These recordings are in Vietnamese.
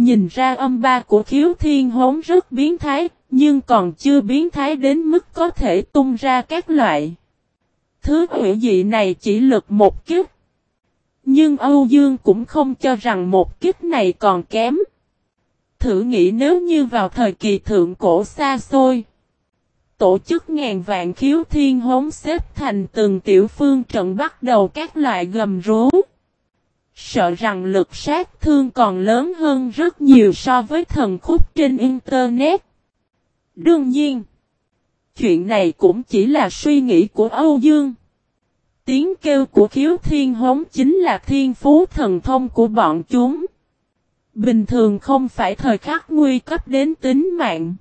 Nhìn ra âm ba của khiếu thiên hốn rất biến thái, nhưng còn chưa biến thái đến mức có thể tung ra các loại. Thứ hữu dị này chỉ lực một kiếp. Nhưng Âu Dương cũng không cho rằng một kiếp này còn kém. Thử nghĩ nếu như vào thời kỳ thượng cổ xa xôi. Tổ chức ngàn vạn khiếu thiên hống xếp thành từng tiểu phương trận bắt đầu các loại gầm rú. Sợ rằng lực sát thương còn lớn hơn rất nhiều so với thần khúc trên Internet. Đương nhiên, chuyện này cũng chỉ là suy nghĩ của Âu Dương. Tiếng kêu của khiếu thiên hống chính là thiên phú thần thông của bọn chúng. Bình thường không phải thời khắc nguy cấp đến tính mạng.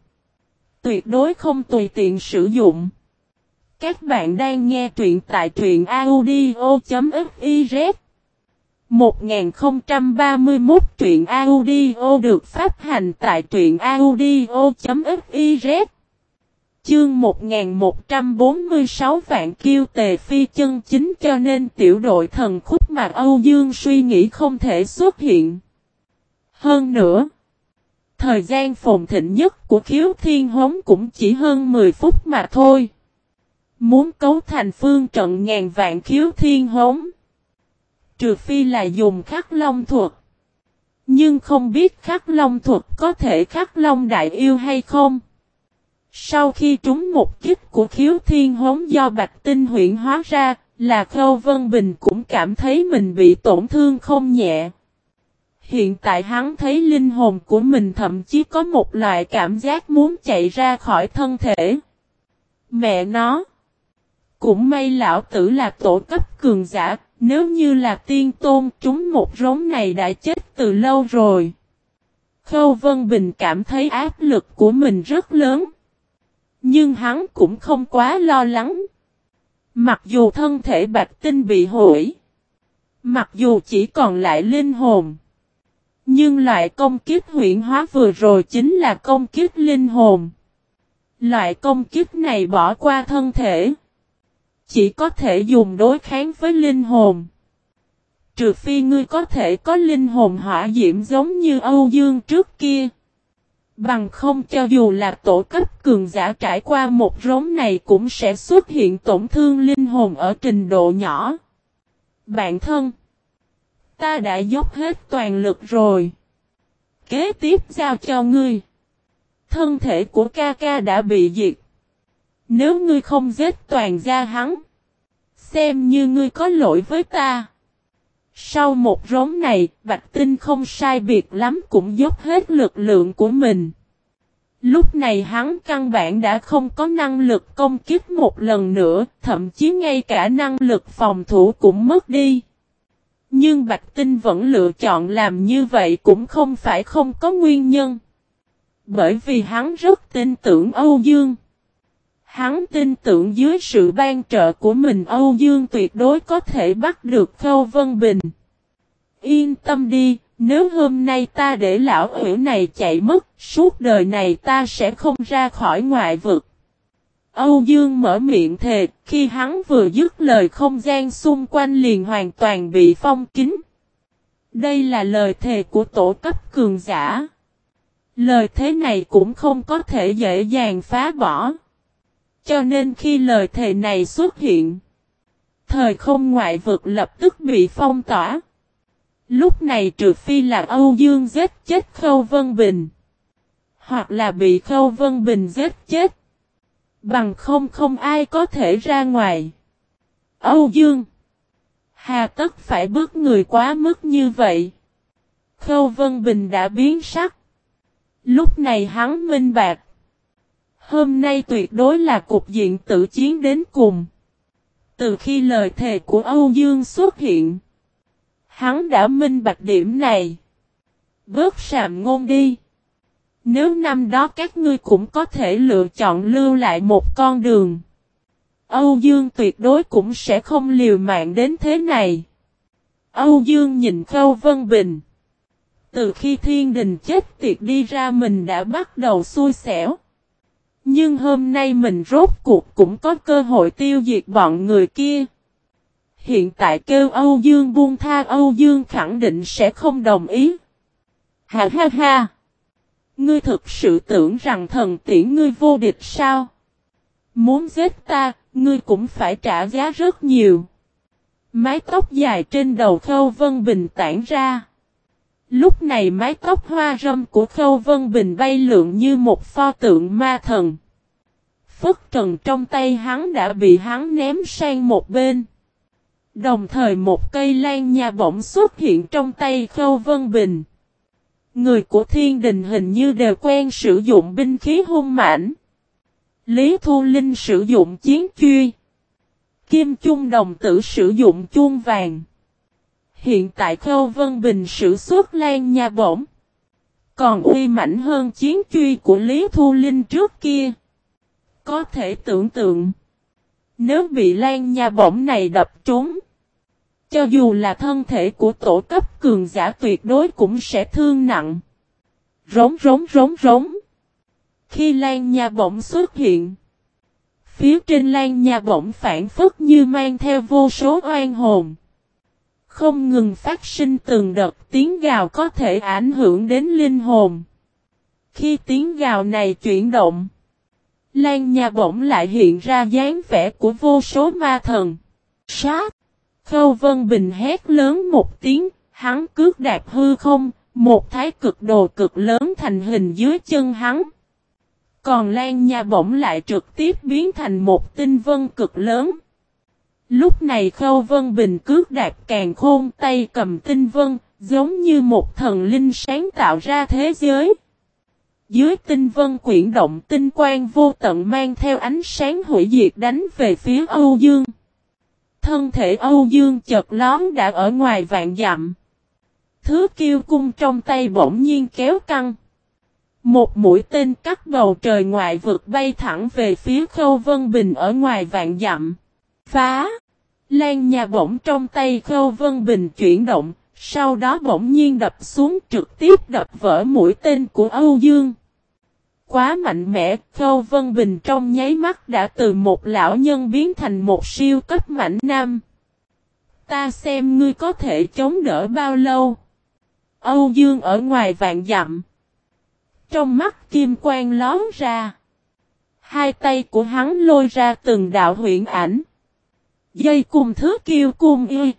Tuyệt đối không tùy tiện sử dụng. Các bạn đang nghe truyện tại truyện audio.fiz 1031 truyện audio được phát hành tại truyện audio.fiz Chương 1146 vạn kiêu tề phi chân chính cho nên tiểu đội thần khúc mà Âu Dương suy nghĩ không thể xuất hiện. Hơn nữa, thời gian phồn thịnh nhất của khiếu thiên hống cũng chỉ hơn 10 phút mà thôi. Muốn cấu thành phương trận ngàn vạn khiếu thiên hống. Trừ phi là dùng khắc long thuật. Nhưng không biết khắc long thuật có thể khắc long đại yêu hay không. Sau khi trúng một kích của khiếu thiên hống do bạch tinh huyện hóa ra, là Khâu Vân Bình cũng cảm thấy mình bị tổn thương không nhẹ. Hiện tại hắn thấy linh hồn của mình thậm chí có một loại cảm giác muốn chạy ra khỏi thân thể. Mẹ nó! Cũng may lão tử là tổ cấp cường giả, nếu như là tiên tôn, chúng một rống này đã chết từ lâu rồi. Khâu Vân Bình cảm thấy áp lực của mình rất lớn. Nhưng hắn cũng không quá lo lắng. Mặc dù thân thể bạch tinh bị hủy. Mặc dù chỉ còn lại linh hồn. Nhưng loại công kiếp huyện hóa vừa rồi chính là công kiếp linh hồn. Loại công kiếp này bỏ qua thân thể. Chỉ có thể dùng đối kháng với linh hồn. Trừ phi ngươi có thể có linh hồn hỏa diễm giống như Âu Dương trước kia. Bằng không cho dù là tổ cấp cường giả trải qua một rốn này cũng sẽ xuất hiện tổn thương linh hồn ở trình độ nhỏ. Bạn thân. Ta đã dốc hết toàn lực rồi. Kế tiếp giao cho ngươi. Thân thể của ca ca đã bị diệt. Nếu ngươi không giết toàn gia hắn. Xem như ngươi có lỗi với ta. Sau một rống này, Bạch Tinh không sai biệt lắm cũng dốc hết lực lượng của mình. Lúc này hắn căn bản đã không có năng lực công kích một lần nữa, thậm chí ngay cả năng lực phòng thủ cũng mất đi. Nhưng Bạch Tinh vẫn lựa chọn làm như vậy cũng không phải không có nguyên nhân. Bởi vì hắn rất tin tưởng Âu Dương. Hắn tin tưởng dưới sự ban trợ của mình Âu Dương tuyệt đối có thể bắt được Khâu Vân Bình. Yên tâm đi, nếu hôm nay ta để lão hữu này chạy mất, suốt đời này ta sẽ không ra khỏi ngoại vực. Âu Dương mở miệng thề, khi hắn vừa dứt lời không gian xung quanh liền hoàn toàn bị phong kín. Đây là lời thề của tổ cấp cường giả. Lời thế này cũng không có thể dễ dàng phá bỏ. Cho nên khi lời thề này xuất hiện, thời không ngoại vực lập tức bị phong tỏa. Lúc này trừ phi là Âu Dương giết chết Khâu Vân Bình. Hoặc là bị Khâu Vân Bình giết chết. Bằng không không ai có thể ra ngoài. Âu Dương. Hà tất phải bước người quá mức như vậy. Khâu Vân Bình đã biến sắc. Lúc này hắn minh bạc. Hôm nay tuyệt đối là cục diện tự chiến đến cùng. Từ khi lời thề của Âu Dương xuất hiện. Hắn đã minh bạch điểm này. Bớt sàm ngôn đi. Nếu năm đó các ngươi cũng có thể lựa chọn lưu lại một con đường. Âu Dương tuyệt đối cũng sẽ không liều mạng đến thế này. Âu Dương nhìn Khâu Vân Bình. Từ khi thiên đình chết tiệt đi ra mình đã bắt đầu xui xẻo. Nhưng hôm nay mình rốt cuộc cũng có cơ hội tiêu diệt bọn người kia. Hiện tại kêu Âu Dương buông tha Âu Dương khẳng định sẽ không đồng ý. Ha ha ha! Ngươi thực sự tưởng rằng thần tiễn ngươi vô địch sao? Muốn giết ta, ngươi cũng phải trả giá rất nhiều. Mái tóc dài trên đầu Khâu Vân Bình tản ra. Lúc này mái tóc hoa râm của Khâu Vân Bình bay lượn như một pho tượng ma thần. Phất trần trong tay hắn đã bị hắn ném sang một bên. Đồng thời một cây lan nhà bỗng xuất hiện trong tay Khâu Vân Bình. Người của thiên đình hình như đều quen sử dụng binh khí hung mãnh. Lý Thu Linh sử dụng chiến truy. Kim Chung đồng tử sử dụng chuông vàng. Hiện tại Khâu Vân Bình sử xuất lan nha bổng. Còn uy mạnh hơn chiến truy của Lý Thu Linh trước kia. Có thể tưởng tượng. Nếu bị lan nha bổng này đập trúng. Cho dù là thân thể của tổ cấp cường giả tuyệt đối cũng sẽ thương nặng. Rống rống rống rống. Khi lan nha bổng xuất hiện. Phía trên lan nha bổng phản phất như mang theo vô số oan hồn. Không ngừng phát sinh từng đợt tiếng gào có thể ảnh hưởng đến linh hồn. Khi tiếng gào này chuyển động. Lan nhà bổng lại hiện ra dáng vẻ của vô số ma thần. Sát! Khâu Vân Bình hét lớn một tiếng, hắn cước đạp hư không, một thái cực đồ cực lớn thành hình dưới chân hắn. Còn Lan Nha bỗng lại trực tiếp biến thành một tinh vân cực lớn. Lúc này Khâu Vân Bình cước đạp càng khôn tay cầm tinh vân, giống như một thần linh sáng tạo ra thế giới. Dưới tinh vân quyển động tinh quang vô tận mang theo ánh sáng hủy diệt đánh về phía Âu Dương. Thân thể Âu Dương chợt lón đã ở ngoài vạn dặm. Thứ kiêu cung trong tay bỗng nhiên kéo căng. Một mũi tên cắt bầu trời ngoại vực bay thẳng về phía Khâu Vân Bình ở ngoài vạn dặm. Phá! Lan nhà bỗng trong tay Khâu Vân Bình chuyển động, sau đó bỗng nhiên đập xuống trực tiếp đập vỡ mũi tên của Âu Dương. Quá mạnh mẽ, Khâu Vân Bình trong nháy mắt đã từ một lão nhân biến thành một siêu cấp mạnh nam. Ta xem ngươi có thể chống đỡ bao lâu. Âu Dương ở ngoài vạn dặm. Trong mắt kim quang lón ra. Hai tay của hắn lôi ra từng đạo huyện ảnh. Dây cùng thứ kiêu cung y.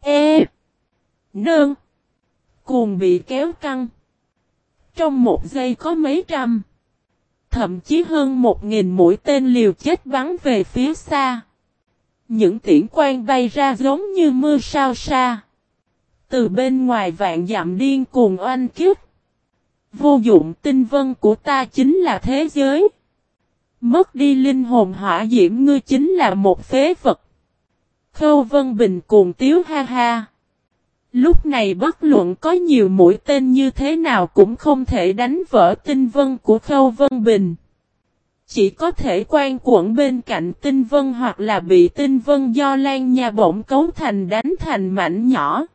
E. Nơn. Cùng bị kéo căng. Trong một giây có mấy trăm. Thậm chí hơn một nghìn mũi tên liều chết bắn về phía xa. Những tiễn quang bay ra giống như mưa sao xa. Từ bên ngoài vạn dặm điên cuồng oanh kiếp. Vô dụng tinh vân của ta chính là thế giới. Mất đi linh hồn hỏa diễm ngươi chính là một phế vật. Khâu Vân Bình cuồng tiếu ha ha. Lúc này bất luận có nhiều mũi tên như thế nào cũng không thể đánh vỡ tinh vân của Khâu Vân Bình. Chỉ có thể quan quẩn bên cạnh tinh vân hoặc là bị tinh vân do lan nhà bổng cấu thành đánh thành mảnh nhỏ.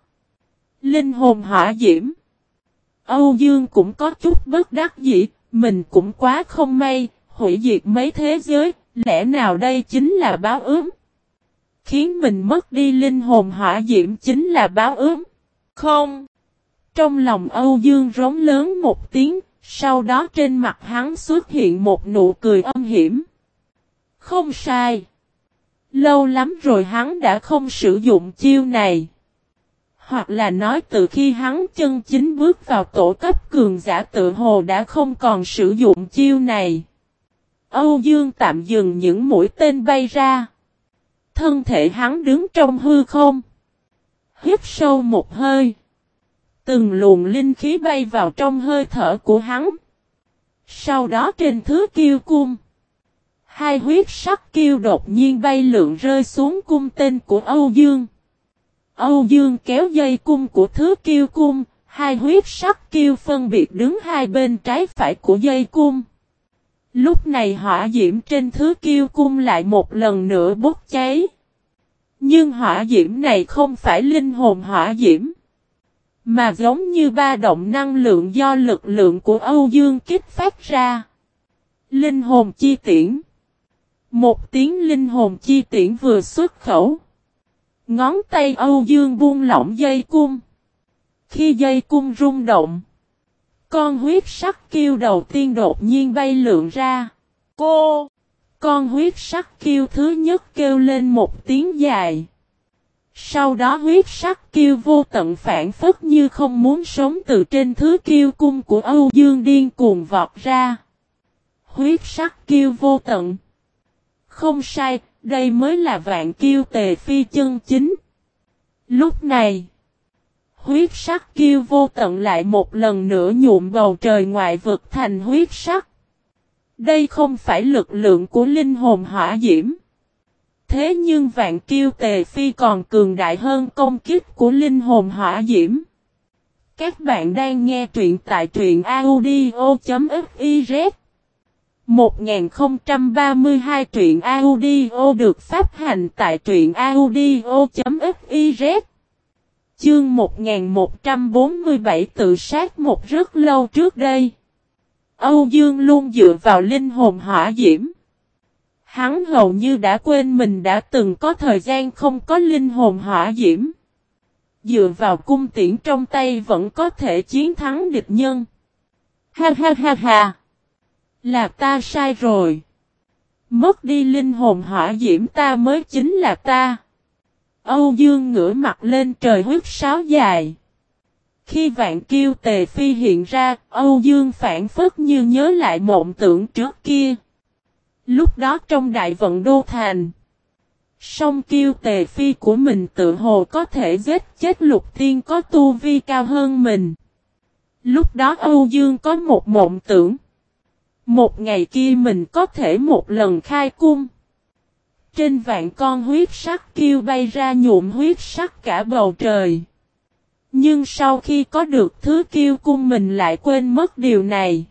Linh hồn hỏa diễm. Âu Dương cũng có chút bất đắc dĩ, mình cũng quá không may, hủy diệt mấy thế giới, lẽ nào đây chính là báo ứng Khiến mình mất đi linh hồn hỏa diễm chính là báo ứng Không. Trong lòng Âu Dương rống lớn một tiếng, sau đó trên mặt hắn xuất hiện một nụ cười âm hiểm. Không sai. Lâu lắm rồi hắn đã không sử dụng chiêu này. Hoặc là nói từ khi hắn chân chính bước vào tổ cấp cường giả tự hồ đã không còn sử dụng chiêu này. Âu Dương tạm dừng những mũi tên bay ra. Thân thể hắn đứng trong hư không. Hiếp sâu một hơi. Từng luồng linh khí bay vào trong hơi thở của hắn. Sau đó trên thứ kiêu cung. Hai huyết sắc kiêu đột nhiên bay lượn rơi xuống cung tên của Âu Dương. Âu Dương kéo dây cung của thứ kiêu cung, hai huyết sắc kiêu phân biệt đứng hai bên trái phải của dây cung. Lúc này hỏa diễm trên thứ kiêu cung lại một lần nữa bốc cháy. Nhưng hỏa diễm này không phải linh hồn hỏa diễm. Mà giống như ba động năng lượng do lực lượng của Âu Dương kích phát ra. Linh hồn chi tiễn. Một tiếng linh hồn chi tiễn vừa xuất khẩu. Ngón tay Âu Dương buông lỏng dây cung. Khi dây cung rung động. Con huyết sắc kiêu đầu tiên đột nhiên bay lượn ra. Cô! Con huyết sắc kiêu thứ nhất kêu lên một tiếng dài. Sau đó huyết sắc kiêu vô tận phản phất như không muốn sống từ trên thứ kiêu cung của Âu Dương điên cuồng vọt ra. Huyết sắc kiêu vô tận. Không sai, đây mới là vạn kiêu tề phi chân chính. Lúc này, huyết sắc kêu vô tận lại một lần nữa nhuộm bầu trời ngoại vực thành huyết sắc. Đây không phải lực lượng của linh hồn hỏa diễm. Thế nhưng vạn kiêu tề phi còn cường đại hơn công kích của linh hồn hỏa diễm. Các bạn đang nghe truyện tại truyện audio.fiz 1032 truyện audio được phát hành tại truyện audio.fiz Chương 1147 tự sát một rất lâu trước đây. Âu Dương luôn dựa vào linh hồn hỏa diễm. Hắn hầu như đã quên mình đã từng có thời gian không có linh hồn hỏa diễm. Dựa vào cung tiễn trong tay vẫn có thể chiến thắng địch nhân. Ha ha ha ha. Là ta sai rồi. Mất đi linh hồn hỏa diễm ta mới chính là ta. Âu Dương ngửa mặt lên trời huyết sáo dài. Khi vạn kiêu tề phi hiện ra, Âu Dương phản phất như nhớ lại mộng tưởng trước kia. Lúc đó trong đại vận đô thành, song kiêu tề phi của mình tự hồ có thể giết chết lục tiên có tu vi cao hơn mình. Lúc đó Âu Dương có một mộng tưởng. Một ngày kia mình có thể một lần khai cung. Trên vạn con huyết sắc kêu bay ra nhuộm huyết sắc cả bầu trời. Nhưng sau khi có được thứ kiêu cung mình lại quên mất điều này.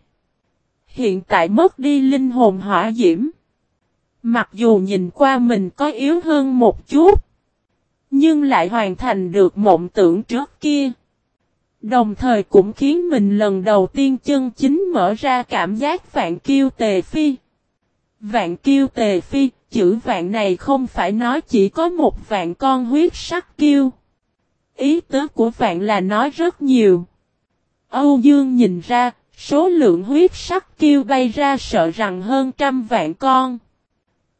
Hiện tại mất đi linh hồn hỏa diễm. Mặc dù nhìn qua mình có yếu hơn một chút. Nhưng lại hoàn thành được mộng tưởng trước kia. Đồng thời cũng khiến mình lần đầu tiên chân chính mở ra cảm giác vạn kiêu tề phi. Vạn kiêu tề phi, chữ vạn này không phải nói chỉ có một vạn con huyết sắc kiêu. Ý tứ của vạn là nói rất nhiều. Âu Dương nhìn ra, số lượng huyết sắc kiêu bay ra sợ rằng hơn trăm vạn con.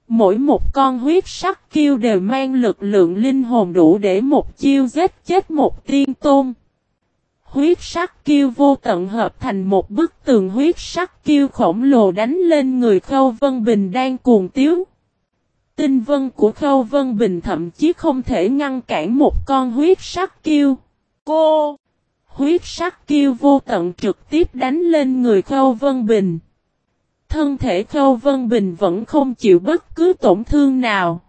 Mỗi một con huyết sắc kiêu đều mang lực lượng linh hồn đủ để một chiêu giết chết một tiên tôn. Huyết sắc kiêu vô tận hợp thành một bức tường huyết sắc kiêu khổng lồ đánh lên người Khâu Vân Bình đang cuồng tiếu. Tinh vân của Khâu Vân Bình thậm chí không thể ngăn cản một con huyết sắc kiêu. Cô! Huyết sắc kiêu vô tận trực tiếp đánh lên người Khâu Vân Bình. Thân thể Khâu Vân Bình vẫn không chịu bất cứ tổn thương nào.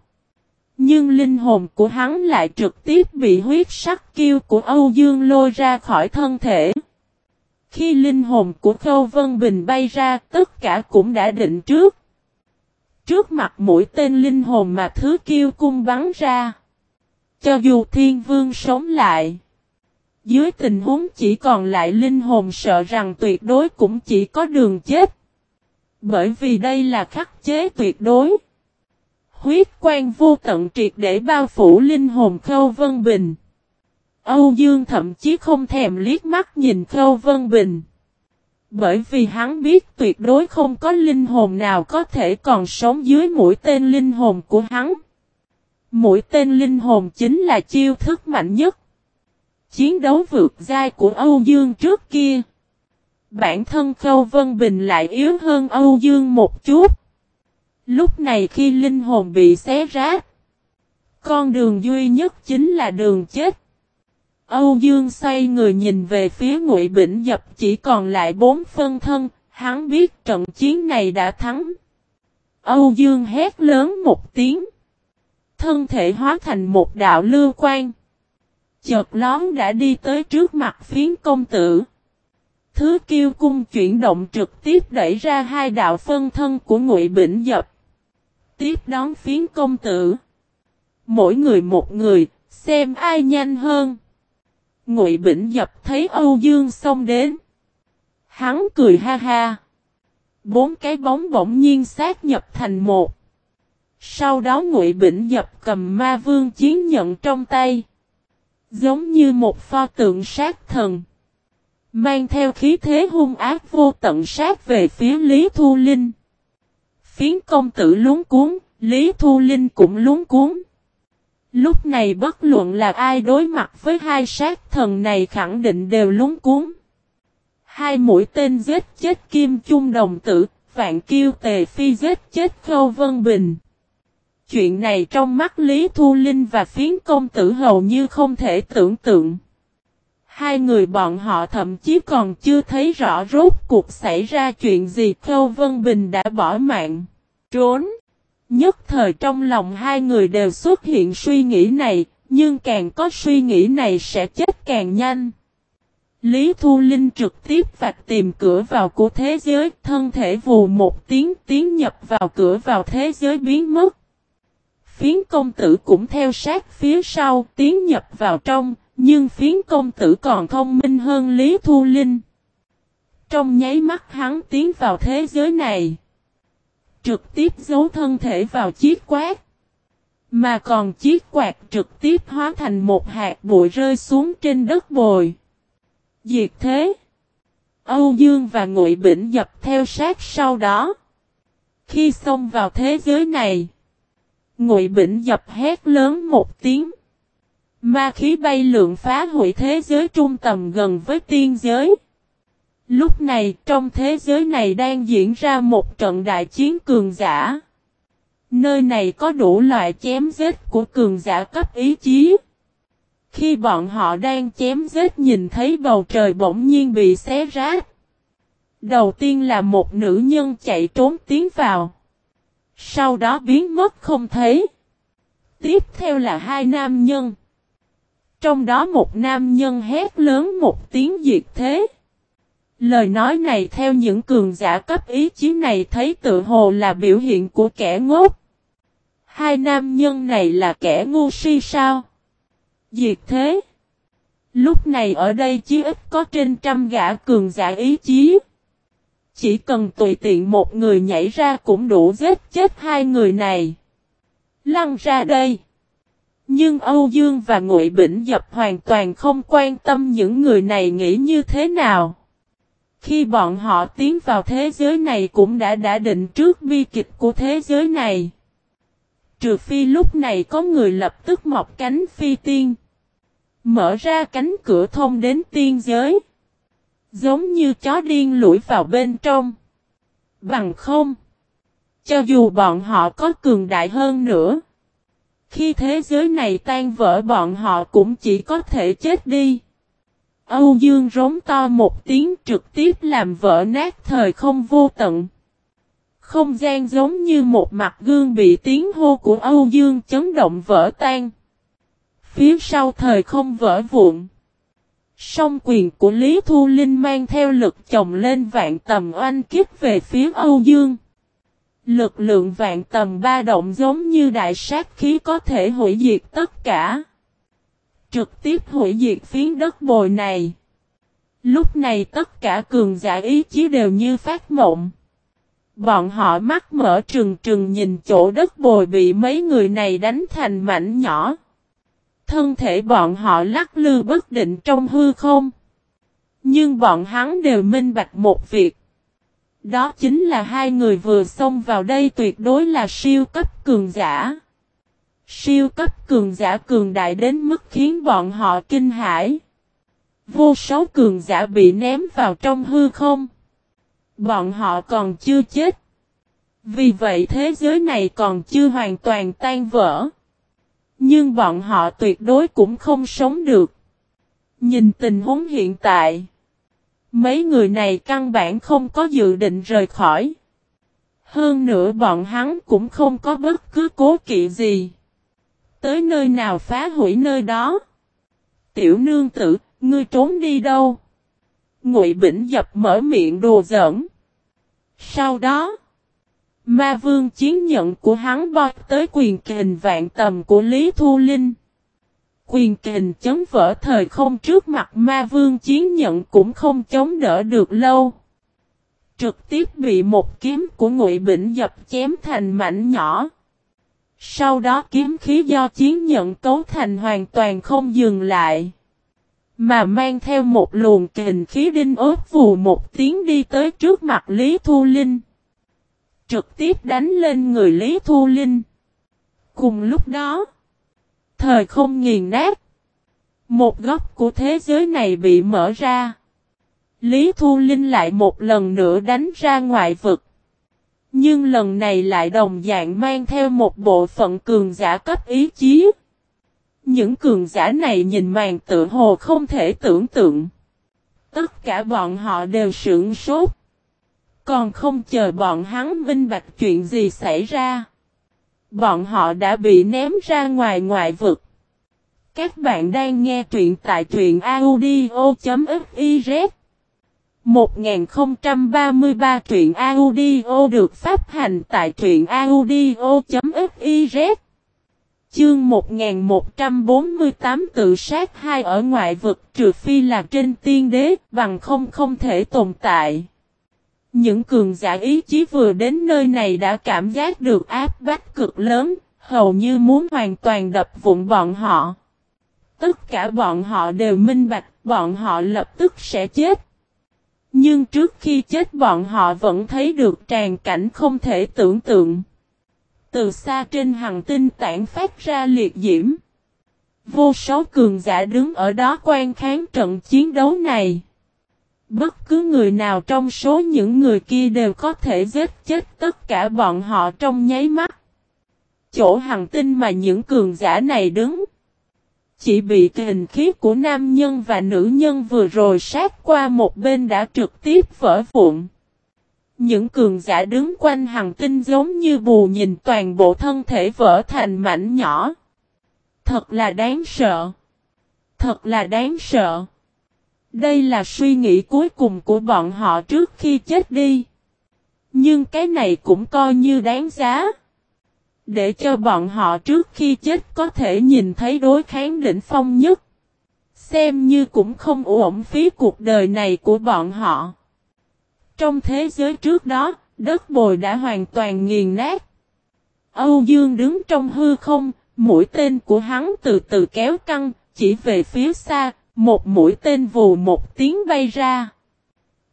Nhưng linh hồn của hắn lại trực tiếp bị huyết sắc kiêu của Âu Dương lôi ra khỏi thân thể. Khi linh hồn của Khâu Vân Bình bay ra, tất cả cũng đã định trước. Trước mặt mũi tên linh hồn mà thứ kiêu cung bắn ra. Cho dù thiên vương sống lại. Dưới tình huống chỉ còn lại linh hồn sợ rằng tuyệt đối cũng chỉ có đường chết. Bởi vì đây là khắc chế tuyệt đối. Huyết quan vô tận triệt để bao phủ linh hồn Khâu Vân Bình. Âu Dương thậm chí không thèm liếc mắt nhìn Khâu Vân Bình. Bởi vì hắn biết tuyệt đối không có linh hồn nào có thể còn sống dưới mũi tên linh hồn của hắn. Mũi tên linh hồn chính là chiêu thức mạnh nhất. Chiến đấu vượt dai của Âu Dương trước kia. Bản thân Khâu Vân Bình lại yếu hơn Âu Dương một chút. Lúc này khi linh hồn bị xé rách, con đường duy nhất chính là đường chết. Âu Dương xoay người nhìn về phía Ngụy Bỉnh Dập chỉ còn lại bốn phân thân, hắn biết trận chiến này đã thắng. Âu Dương hét lớn một tiếng. Thân thể hóa thành một đạo lưu quan. Chợt lón đã đi tới trước mặt phiến công tử. Thứ kiêu cung chuyển động trực tiếp đẩy ra hai đạo phân thân của Ngụy Bỉnh Dập. Tiếp đón phiến công tử. Mỗi người một người, xem ai nhanh hơn. Ngụy Bỉnh Dập thấy Âu Dương xông đến. Hắn cười ha ha. Bốn cái bóng bỗng nhiên sát nhập thành một. Sau đó Ngụy Bỉnh Dập cầm ma vương chiến nhận trong tay. Giống như một pho tượng sát thần. Mang theo khí thế hung ác vô tận sát về phía Lý Thu Linh. Phiến công tử lúng cuốn, Lý Thu Linh cũng lúng cuốn. Lúc này bất luận là ai đối mặt với hai sát thần này khẳng định đều lúng cuốn. Hai mũi tên giết chết Kim Chung Đồng Tử, Vạn Kiêu Tề Phi giết chết Khâu Vân Bình. Chuyện này trong mắt Lý Thu Linh và phiến công tử hầu như không thể tưởng tượng. Hai người bọn họ thậm chí còn chưa thấy rõ rốt cuộc xảy ra chuyện gì Khâu Vân Bình đã bỏ mạng. Trốn. Nhất thời trong lòng hai người đều xuất hiện suy nghĩ này, nhưng càng có suy nghĩ này sẽ chết càng nhanh. Lý Thu Linh trực tiếp vạch tìm cửa vào của thế giới, thân thể vù một tiếng tiến nhập vào cửa vào thế giới biến mất. Phiến công tử cũng theo sát phía sau, tiến nhập vào trong, nhưng phiến công tử còn thông minh hơn Lý Thu Linh. Trong nháy mắt hắn tiến vào thế giới này. Trực tiếp giấu thân thể vào chiếc quát. Mà còn chiếc quạt trực tiếp hóa thành một hạt bụi rơi xuống trên đất bồi. Diệt thế. Âu Dương và Ngụy Bỉnh dập theo sát sau đó. Khi xông vào thế giới này. Ngụy Bỉnh dập hét lớn một tiếng. Ma khí bay lượng phá hủy thế giới trung tầm gần với tiên giới. Lúc này, trong thế giới này đang diễn ra một trận đại chiến cường giả. Nơi này có đủ loại chém giết của cường giả cấp ý chí. Khi bọn họ đang chém giết nhìn thấy bầu trời bỗng nhiên bị xé rách. Đầu tiên là một nữ nhân chạy trốn tiến vào. Sau đó biến mất không thấy. Tiếp theo là hai nam nhân. Trong đó một nam nhân hét lớn một tiếng diệt thế. Lời nói này theo những cường giả cấp ý chí này thấy tự hồ là biểu hiện của kẻ ngốc. Hai nam nhân này là kẻ ngu si sao? Diệt thế. Lúc này ở đây chỉ ít có trên trăm gã cường giả ý chí. Chỉ cần tùy tiện một người nhảy ra cũng đủ giết chết hai người này. Lăn ra đây. Nhưng Âu Dương và Ngụy Bỉnh Dập hoàn toàn không quan tâm những người này nghĩ như thế nào. Khi bọn họ tiến vào thế giới này cũng đã đã định trước bi kịch của thế giới này. Trừ phi lúc này có người lập tức mọc cánh phi tiên. Mở ra cánh cửa thông đến tiên giới. Giống như chó điên lủi vào bên trong. Bằng không. Cho dù bọn họ có cường đại hơn nữa. Khi thế giới này tan vỡ bọn họ cũng chỉ có thể chết đi. Âu Dương rống to một tiếng trực tiếp làm vỡ nát thời không vô tận. Không gian giống như một mặt gương bị tiếng hô của Âu Dương chấn động vỡ tan. Phía sau thời không vỡ vụn. Song quyền của Lý Thu Linh mang theo lực chồng lên vạn tầm oanh kích về phía Âu Dương. Lực lượng vạn tầm ba động giống như đại sát khí có thể hủy diệt tất cả. Trực tiếp hủy diệt phiến đất bồi này. Lúc này tất cả cường giả ý chí đều như phát mộng. Bọn họ mắt mở trừng trừng nhìn chỗ đất bồi bị mấy người này đánh thành mảnh nhỏ. Thân thể bọn họ lắc lư bất định trong hư không. Nhưng bọn hắn đều minh bạch một việc. Đó chính là hai người vừa xông vào đây tuyệt đối là siêu cấp cường giả. Siêu cấp cường giả cường đại đến mức khiến bọn họ kinh hãi. Vô số cường giả bị ném vào trong hư không. Bọn họ còn chưa chết. Vì vậy thế giới này còn chưa hoàn toàn tan vỡ. Nhưng bọn họ tuyệt đối cũng không sống được. Nhìn tình huống hiện tại. Mấy người này căn bản không có dự định rời khỏi. Hơn nữa bọn hắn cũng không có bất cứ cố kỵ gì. Tới nơi nào phá hủy nơi đó. Tiểu nương tử, ngươi trốn đi đâu? Ngụy Bỉnh dập mở miệng đồ giỡn. Sau đó, ma vương chiến nhận của hắn bọt tới quyền kình vạn tầm của Lý Thu Linh. Quyền kình chấn vỡ thời không trước mặt ma vương chiến nhận cũng không chống đỡ được lâu. Trực tiếp bị một kiếm của ngụy bỉnh dập chém thành mảnh nhỏ. Sau đó kiếm khí do chiến nhận cấu thành hoàn toàn không dừng lại. Mà mang theo một luồng kình khí đinh ớt vù một tiếng đi tới trước mặt Lý Thu Linh. Trực tiếp đánh lên người Lý Thu Linh. Cùng lúc đó, thời không nghiền nát. Một góc của thế giới này bị mở ra. Lý Thu Linh lại một lần nữa đánh ra ngoại vực. Nhưng lần này lại đồng dạng mang theo một bộ phận cường giả cấp ý chí. Những cường giả này nhìn màn tự hồ không thể tưởng tượng. Tất cả bọn họ đều sững sốt. Còn không chờ bọn hắn minh bạch chuyện gì xảy ra. Bọn họ đã bị ném ra ngoài ngoại vực. Các bạn đang nghe truyện tại truyện audio.fif 1033 truyện audio được phát hành tại truyện audio.fiz Chương 1148 tự sát hai ở ngoại vực trừ phi là trên tiên đế bằng không không thể tồn tại. Những cường giả ý chí vừa đến nơi này đã cảm giác được áp bách cực lớn, hầu như muốn hoàn toàn đập vụn bọn họ. Tất cả bọn họ đều minh bạch, bọn họ lập tức sẽ chết. Nhưng trước khi chết bọn họ vẫn thấy được tràn cảnh không thể tưởng tượng. Từ xa trên hàng tinh tản phát ra liệt diễm. Vô số cường giả đứng ở đó quan kháng trận chiến đấu này. Bất cứ người nào trong số những người kia đều có thể giết chết tất cả bọn họ trong nháy mắt. Chỗ hàng tinh mà những cường giả này đứng. Chỉ bị hình khí của nam nhân và nữ nhân vừa rồi sát qua một bên đã trực tiếp vỡ vụn. Những cường giả đứng quanh hàng tinh giống như bù nhìn toàn bộ thân thể vỡ thành mảnh nhỏ. Thật là đáng sợ. Thật là đáng sợ. Đây là suy nghĩ cuối cùng của bọn họ trước khi chết đi. Nhưng cái này cũng coi như đáng giá. Để cho bọn họ trước khi chết có thể nhìn thấy đối kháng đỉnh phong nhất. Xem như cũng không uổng phí cuộc đời này của bọn họ. Trong thế giới trước đó, đất bồi đã hoàn toàn nghiền nát. Âu Dương đứng trong hư không, mũi tên của hắn từ từ kéo căng, chỉ về phía xa, một mũi tên vù một tiếng bay ra.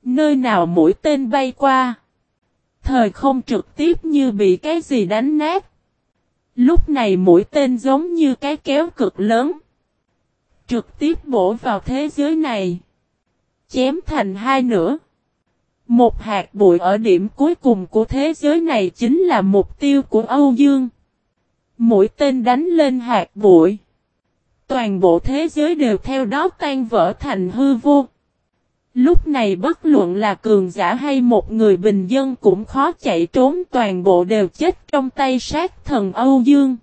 Nơi nào mũi tên bay qua? Thời không trực tiếp như bị cái gì đánh nát. Lúc này mũi tên giống như cái kéo cực lớn. Trực tiếp bổ vào thế giới này. Chém thành hai nửa. Một hạt bụi ở điểm cuối cùng của thế giới này chính là mục tiêu của Âu Dương. Mũi tên đánh lên hạt bụi. Toàn bộ thế giới đều theo đó tan vỡ thành hư vô. Lúc này bất luận là cường giả hay một người bình dân cũng khó chạy trốn toàn bộ đều chết trong tay sát thần Âu Dương.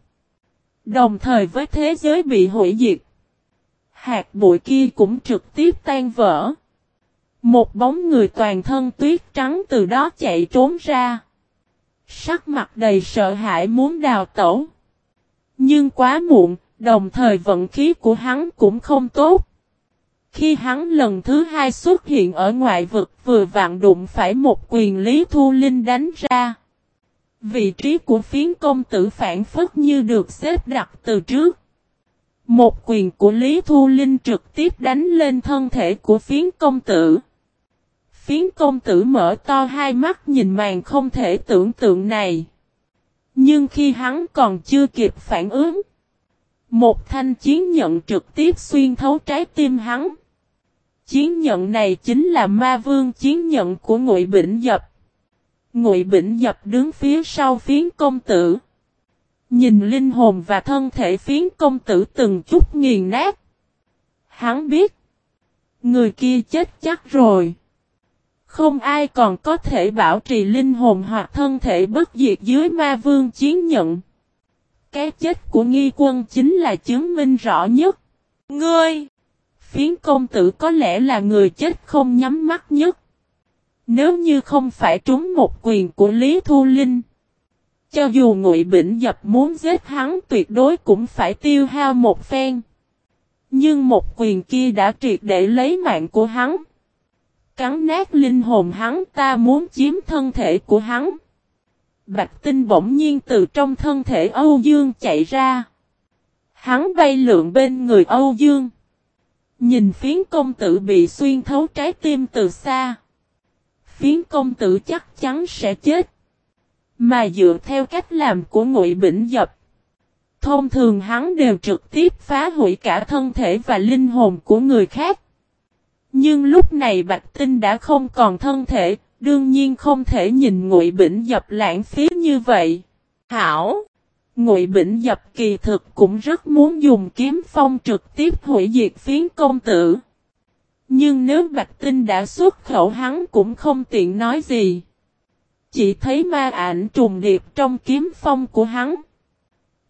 Đồng thời với thế giới bị hủy diệt. Hạt bụi kia cũng trực tiếp tan vỡ. Một bóng người toàn thân tuyết trắng từ đó chạy trốn ra. Sắc mặt đầy sợ hãi muốn đào tẩu. Nhưng quá muộn, đồng thời vận khí của hắn cũng không tốt. Khi hắn lần thứ hai xuất hiện ở ngoại vực, vừa vạn đụng phải một quyền Lý Thu Linh đánh ra. Vị trí của phiến công tử phản phất như được xếp đặt từ trước. Một quyền của Lý Thu Linh trực tiếp đánh lên thân thể của phiến công tử. Phiến công tử mở to hai mắt nhìn màn không thể tưởng tượng này. Nhưng khi hắn còn chưa kịp phản ứng. Một thanh chiến nhận trực tiếp xuyên thấu trái tim hắn. Chiến nhận này chính là ma vương chiến nhận của Ngụy Bỉnh Dập. Ngụy Bỉnh Dập đứng phía sau phiến công tử. Nhìn linh hồn và thân thể phiến công tử từng chút nghiền nát. Hắn biết. Người kia chết chắc rồi. Không ai còn có thể bảo trì linh hồn hoặc thân thể bất diệt dưới ma vương chiến nhận. Cái chết của nghi quân chính là chứng minh rõ nhất. Ngươi! Phiến công tử có lẽ là người chết không nhắm mắt nhất. Nếu như không phải trúng một quyền của Lý Thu Linh. Cho dù Ngụy Bỉnh Dập muốn giết hắn tuyệt đối cũng phải tiêu hao một phen. Nhưng một quyền kia đã triệt để lấy mạng của hắn. Cắn nát linh hồn hắn, ta muốn chiếm thân thể của hắn. Bạch tinh bỗng nhiên từ trong thân thể Âu Dương chạy ra. Hắn bay lượn bên người Âu Dương. Nhìn phiến công tử bị xuyên thấu trái tim từ xa. Phiến công tử chắc chắn sẽ chết. Mà dựa theo cách làm của Ngụy Bỉnh Dập. Thông thường hắn đều trực tiếp phá hủy cả thân thể và linh hồn của người khác. Nhưng lúc này Bạch Tinh đã không còn thân thể, đương nhiên không thể nhìn Ngụy Bỉnh Dập lãng phí như vậy. Hảo! Ngụy Bỉnh Dập kỳ thực cũng rất muốn dùng kiếm phong trực tiếp hủy diệt phiến công tử. Nhưng nếu Bạch Tinh đã xuất khẩu hắn cũng không tiện nói gì. Chỉ thấy ma ảnh trùng điệp trong kiếm phong của hắn.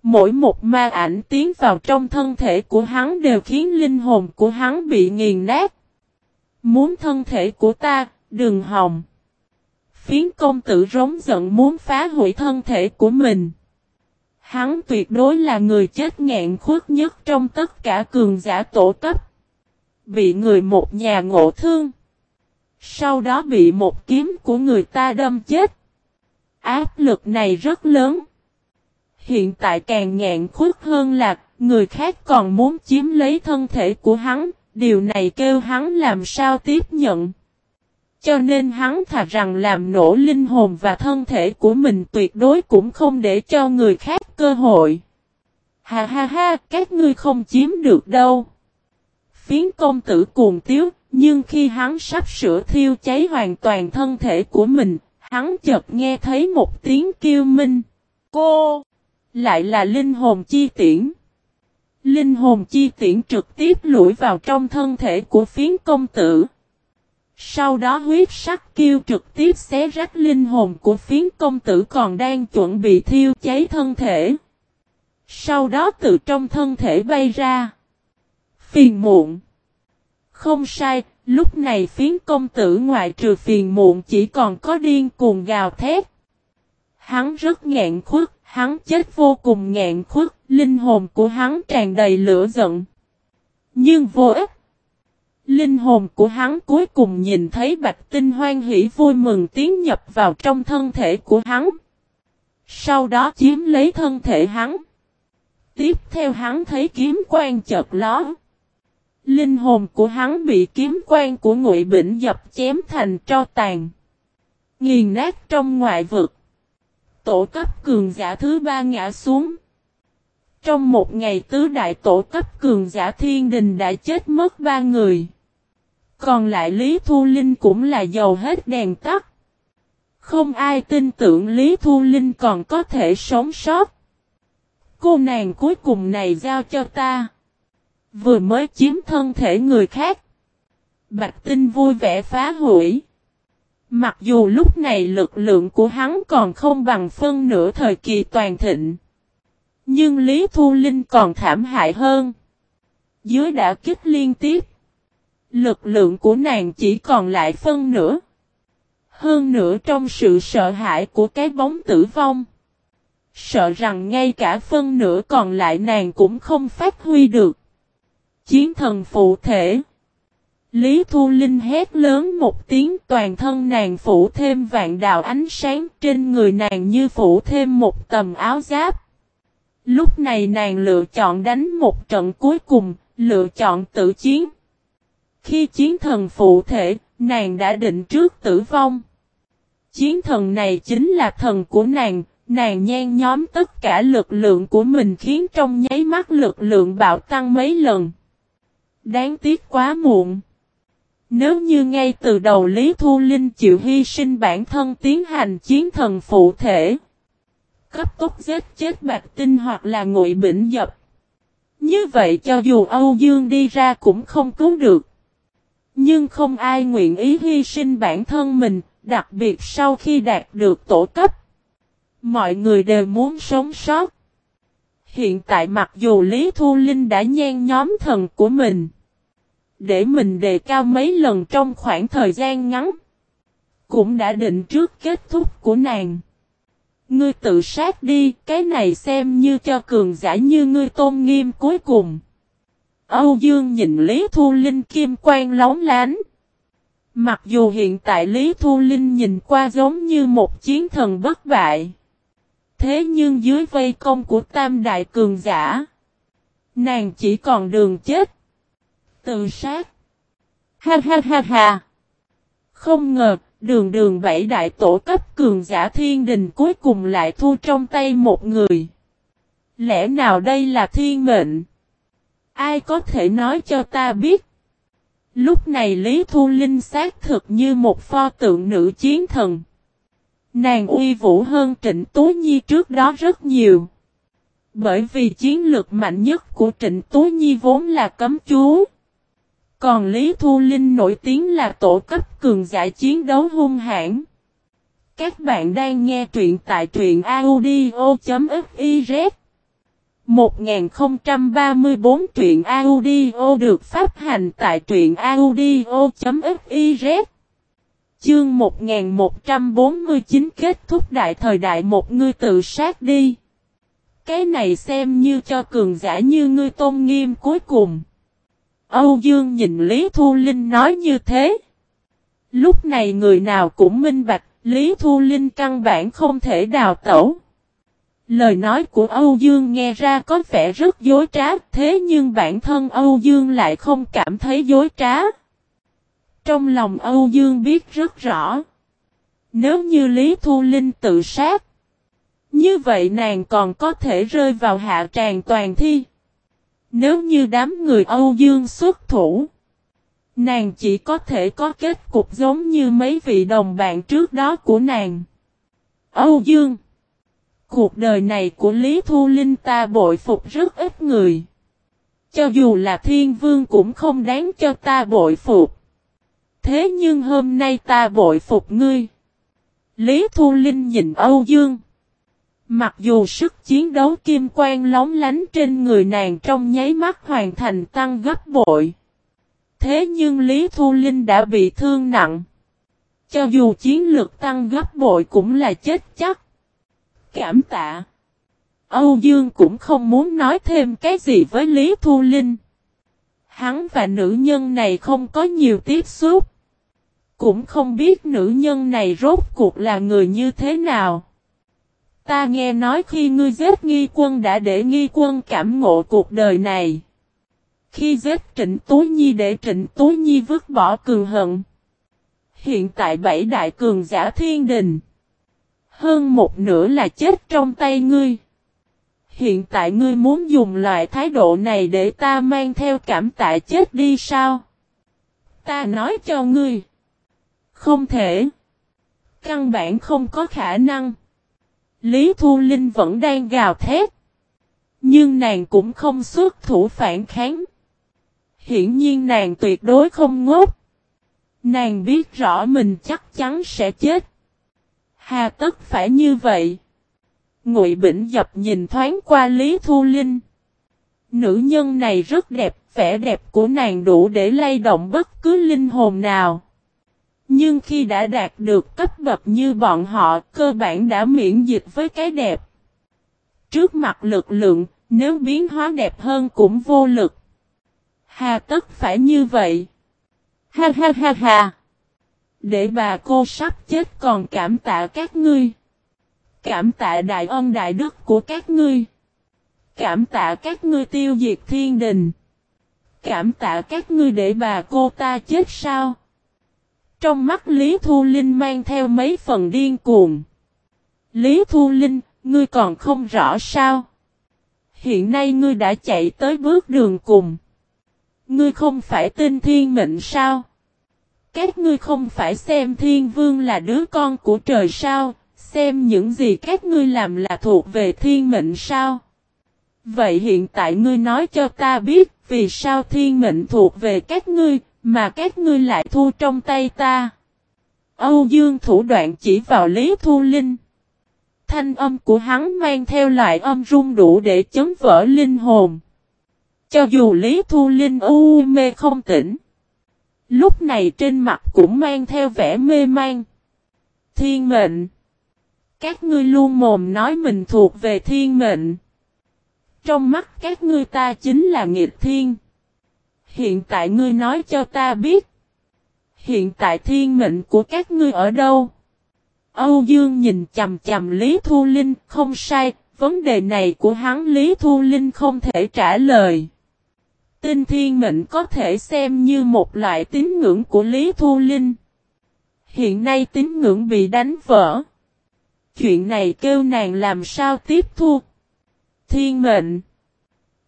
Mỗi một ma ảnh tiến vào trong thân thể của hắn đều khiến linh hồn của hắn bị nghiền nát. Muốn thân thể của ta, đừng hòng. Phiến công tử rống giận muốn phá hủy thân thể của mình. Hắn tuyệt đối là người chết ngạn khuất nhất trong tất cả cường giả tổ cấp. Bị người một nhà ngộ thương. Sau đó bị một kiếm của người ta đâm chết. Áp lực này rất lớn. Hiện tại càng ngạn khuất hơn là người khác còn muốn chiếm lấy thân thể của hắn. Điều này kêu hắn làm sao tiếp nhận. Cho nên hắn thà rằng làm nổ linh hồn và thân thể của mình tuyệt đối cũng không để cho người khác cơ hội. Ha ha ha, các ngươi không chiếm được đâu. Phiến công tử cuồng tiếu, nhưng khi hắn sắp sửa thiêu cháy hoàn toàn thân thể của mình, hắn chợt nghe thấy một tiếng kêu minh. Cô! Lại là linh hồn chi tiễn. Linh hồn chi tiễn trực tiếp lũi vào trong thân thể của phiến công tử. Sau đó huyết sắc kêu trực tiếp xé rách linh hồn của phiến công tử còn đang chuẩn bị thiêu cháy thân thể. Sau đó từ trong thân thể bay ra. Phiền muộn. Không sai, lúc này phiến công tử ngoại trừ phiền muộn chỉ còn có điên cuồng gào thét. Hắn rất ngạn khuất, hắn chết vô cùng ngạn khuất, linh hồn của hắn tràn đầy lửa giận. Nhưng vô ích. Linh hồn của hắn cuối cùng nhìn thấy bạch tinh hoan hỷ vui mừng tiến nhập vào trong thân thể của hắn. Sau đó chiếm lấy thân thể hắn. Tiếp theo hắn thấy kiếm quan chợt ló. Linh hồn của hắn bị kiếm quan của ngụy bỉnh dập chém thành tro tàn. Nghiền nát trong ngoại vực. Tổ cấp cường giả thứ ba ngã xuống. Trong một ngày tứ đại tổ cấp cường giả thiên đình đã chết mất ba người. Còn lại Lý Thu Linh cũng là dầu hết đèn tắt. Không ai tin tưởng Lý Thu Linh còn có thể sống sót. Cô nàng cuối cùng này giao cho ta. Vừa mới chiếm thân thể người khác. Bạch Tinh vui vẻ phá hủy. Mặc dù lúc này lực lượng của hắn còn không bằng phân nửa thời kỳ toàn thịnh. Nhưng Lý Thu Linh còn thảm hại hơn. Dưới đã kích liên tiếp. Lực lượng của nàng chỉ còn lại phân nửa. Hơn nữa trong sự sợ hãi của cái bóng tử vong. Sợ rằng ngay cả phân nửa còn lại nàng cũng không phát huy được. Chiến thần phụ thể. Lý Thu Linh hét lớn một tiếng, toàn thân nàng phủ thêm vạn đạo ánh sáng trên người nàng như phủ thêm một tầm áo giáp. Lúc này nàng lựa chọn đánh một trận cuối cùng, lựa chọn tự chiến. Khi chiến thần phụ thể, nàng đã định trước tử vong. Chiến thần này chính là thần của nàng, nàng nhen nhóm tất cả lực lượng của mình khiến trong nháy mắt lực lượng bạo tăng mấy lần. Đáng tiếc quá muộn. Nếu như ngay từ đầu Lý Thu Linh chịu hy sinh bản thân tiến hành chiến thần phụ thể, cấp tốc giết chết Bạch Tinh hoặc là ngụy bỉnh dập. Như vậy cho dù Âu Dương đi ra cũng không cứu được. Nhưng không ai nguyện ý hy sinh bản thân mình, đặc biệt sau khi đạt được tổ cấp. Mọi người đều muốn sống sót. Hiện tại mặc dù Lý Thu Linh đã nhen nhóm thần của mình, để mình đề cao mấy lần trong khoảng thời gian ngắn, cũng đã định trước kết thúc của nàng. Ngươi tự sát đi, cái này xem như cho cường giả như ngươi tôn nghiêm cuối cùng. Âu Dương nhìn Lý Thu Linh kim quang lóng lánh. Mặc dù hiện tại Lý Thu Linh nhìn qua giống như một chiến thần bất bại. Thế nhưng dưới vây công của tam đại cường giả. Nàng chỉ còn đường chết. Tự sát. Ha ha ha ha. Không ngờ, đường đường bảy đại tổ cấp cường giả thiên đình cuối cùng lại thu trong tay một người. Lẽ nào đây là thiên mệnh? Ai có thể nói cho ta biết? Lúc này Lý Thu Linh xác thực như một pho tượng nữ chiến thần. Nàng uy vũ hơn Trịnh Tú Nhi trước đó rất nhiều. Bởi vì chiến lược mạnh nhất của Trịnh Tú Nhi vốn là cấm chú. Còn Lý Thu Linh nổi tiếng là tổ cấp cường giả chiến đấu hung hãn. Các bạn đang nghe truyện tại truyện audio.fiz 1034 truyện audio được phát hành tại truyện audio.fiz Chương 1149 kết thúc đại thời đại một ngươi tự sát đi. Cái này xem như cho cường giả như ngươi tôn nghiêm cuối cùng. Âu Dương nhìn Lý Thu Linh nói như thế. Lúc này người nào cũng minh bạch, Lý Thu Linh căn bản không thể đào tẩu. Lời nói của Âu Dương nghe ra có vẻ rất dối trá, thế nhưng bản thân Âu Dương lại không cảm thấy dối trá. Trong lòng Âu Dương biết rất rõ. Nếu như Lý Thu Linh tự sát, như vậy nàng còn có thể rơi vào hạ tràng toàn thi. Nếu như đám người Âu Dương xuất thủ, nàng chỉ có thể có kết cục giống như mấy vị đồng bạn trước đó của nàng. Âu Dương Cuộc đời này của Lý Thu Linh ta bội phục rất ít người. Cho dù là thiên vương cũng không đáng cho ta bội phục. Thế nhưng hôm nay ta bội phục ngươi. Lý Thu Linh nhìn Âu Dương. Mặc dù sức chiến đấu kim quang lóng lánh trên người nàng trong nháy mắt hoàn thành tăng gấp bội. Thế nhưng Lý Thu Linh đã bị thương nặng. Cho dù chiến lược tăng gấp bội cũng là chết chắc. Cảm tạ. Âu Dương cũng không muốn nói thêm cái gì với Lý Thu Linh. Hắn và nữ nhân này không có nhiều tiếp xúc. Cũng không biết nữ nhân này rốt cuộc là người như thế nào. Ta nghe nói khi ngươi giết nghi quân đã để nghi quân cảm ngộ cuộc đời này. Khi giết trịnh Tú Nhi để trịnh Tú Nhi vứt bỏ cường hận. Hiện tại bảy đại cường giả thiên đình. Hơn một nửa là chết trong tay ngươi. Hiện tại ngươi muốn dùng loại thái độ này để ta mang theo cảm tạ chết đi sao? Ta nói cho ngươi. Không thể. Căn bản không có khả năng. Lý Thu Linh vẫn đang gào thét. Nhưng nàng cũng không xuất thủ phản kháng. Hiển nhiên nàng tuyệt đối không ngốc. Nàng biết rõ mình chắc chắn sẽ chết. Hà tất phải như vậy. Ngụy Bỉnh Dập nhìn thoáng qua Lý Thu Linh. Nữ nhân này rất đẹp, vẻ đẹp của nàng đủ để lay động bất cứ linh hồn nào. Nhưng khi đã đạt được cấp bậc như bọn họ, cơ bản đã miễn dịch với cái đẹp. Trước mặt lực lượng, nếu biến hóa đẹp hơn cũng vô lực. Hà tất phải như vậy. Ha ha ha ha. Để bà cô sắp chết còn cảm tạ các ngươi. Cảm tạ đại ân đại đức của các ngươi. Cảm tạ các ngươi tiêu diệt thiên đình. Cảm tạ các ngươi để bà cô ta chết sao? Trong mắt Lý Thu Linh mang theo mấy phần điên cuồng. Lý Thu Linh, ngươi còn không rõ sao? Hiện nay ngươi đã chạy tới bước đường cùng. Ngươi không phải tin thiên mệnh sao? Các ngươi không phải xem thiên vương là đứa con của trời sao, xem những gì các ngươi làm là thuộc về thiên mệnh sao. Vậy hiện tại ngươi nói cho ta biết vì sao thiên mệnh thuộc về các ngươi, mà các ngươi lại thu trong tay ta. Âu Dương thủ đoạn chỉ vào Lý Thu Linh. Thanh âm của hắn mang theo loại âm rung đủ để chấn vỡ linh hồn. Cho dù Lý Thu Linh u mê không tỉnh. Lúc này trên mặt cũng mang theo vẻ mê man. Thiên mệnh. Các ngươi luôn mồm nói mình thuộc về thiên mệnh. Trong mắt các ngươi ta chính là nghịch thiên. Hiện tại ngươi nói cho ta biết. Hiện tại thiên mệnh của các ngươi ở đâu? Âu Dương nhìn chầm chầm Lý Thu Linh không sai, vấn đề này của hắn Lý Thu Linh không thể trả lời. Tinh thiên mệnh có thể xem như một loại tín ngưỡng của Lý Thu Linh. Hiện nay tín ngưỡng bị đánh vỡ. Chuyện này kêu nàng làm sao tiếp thu. Thiên mệnh.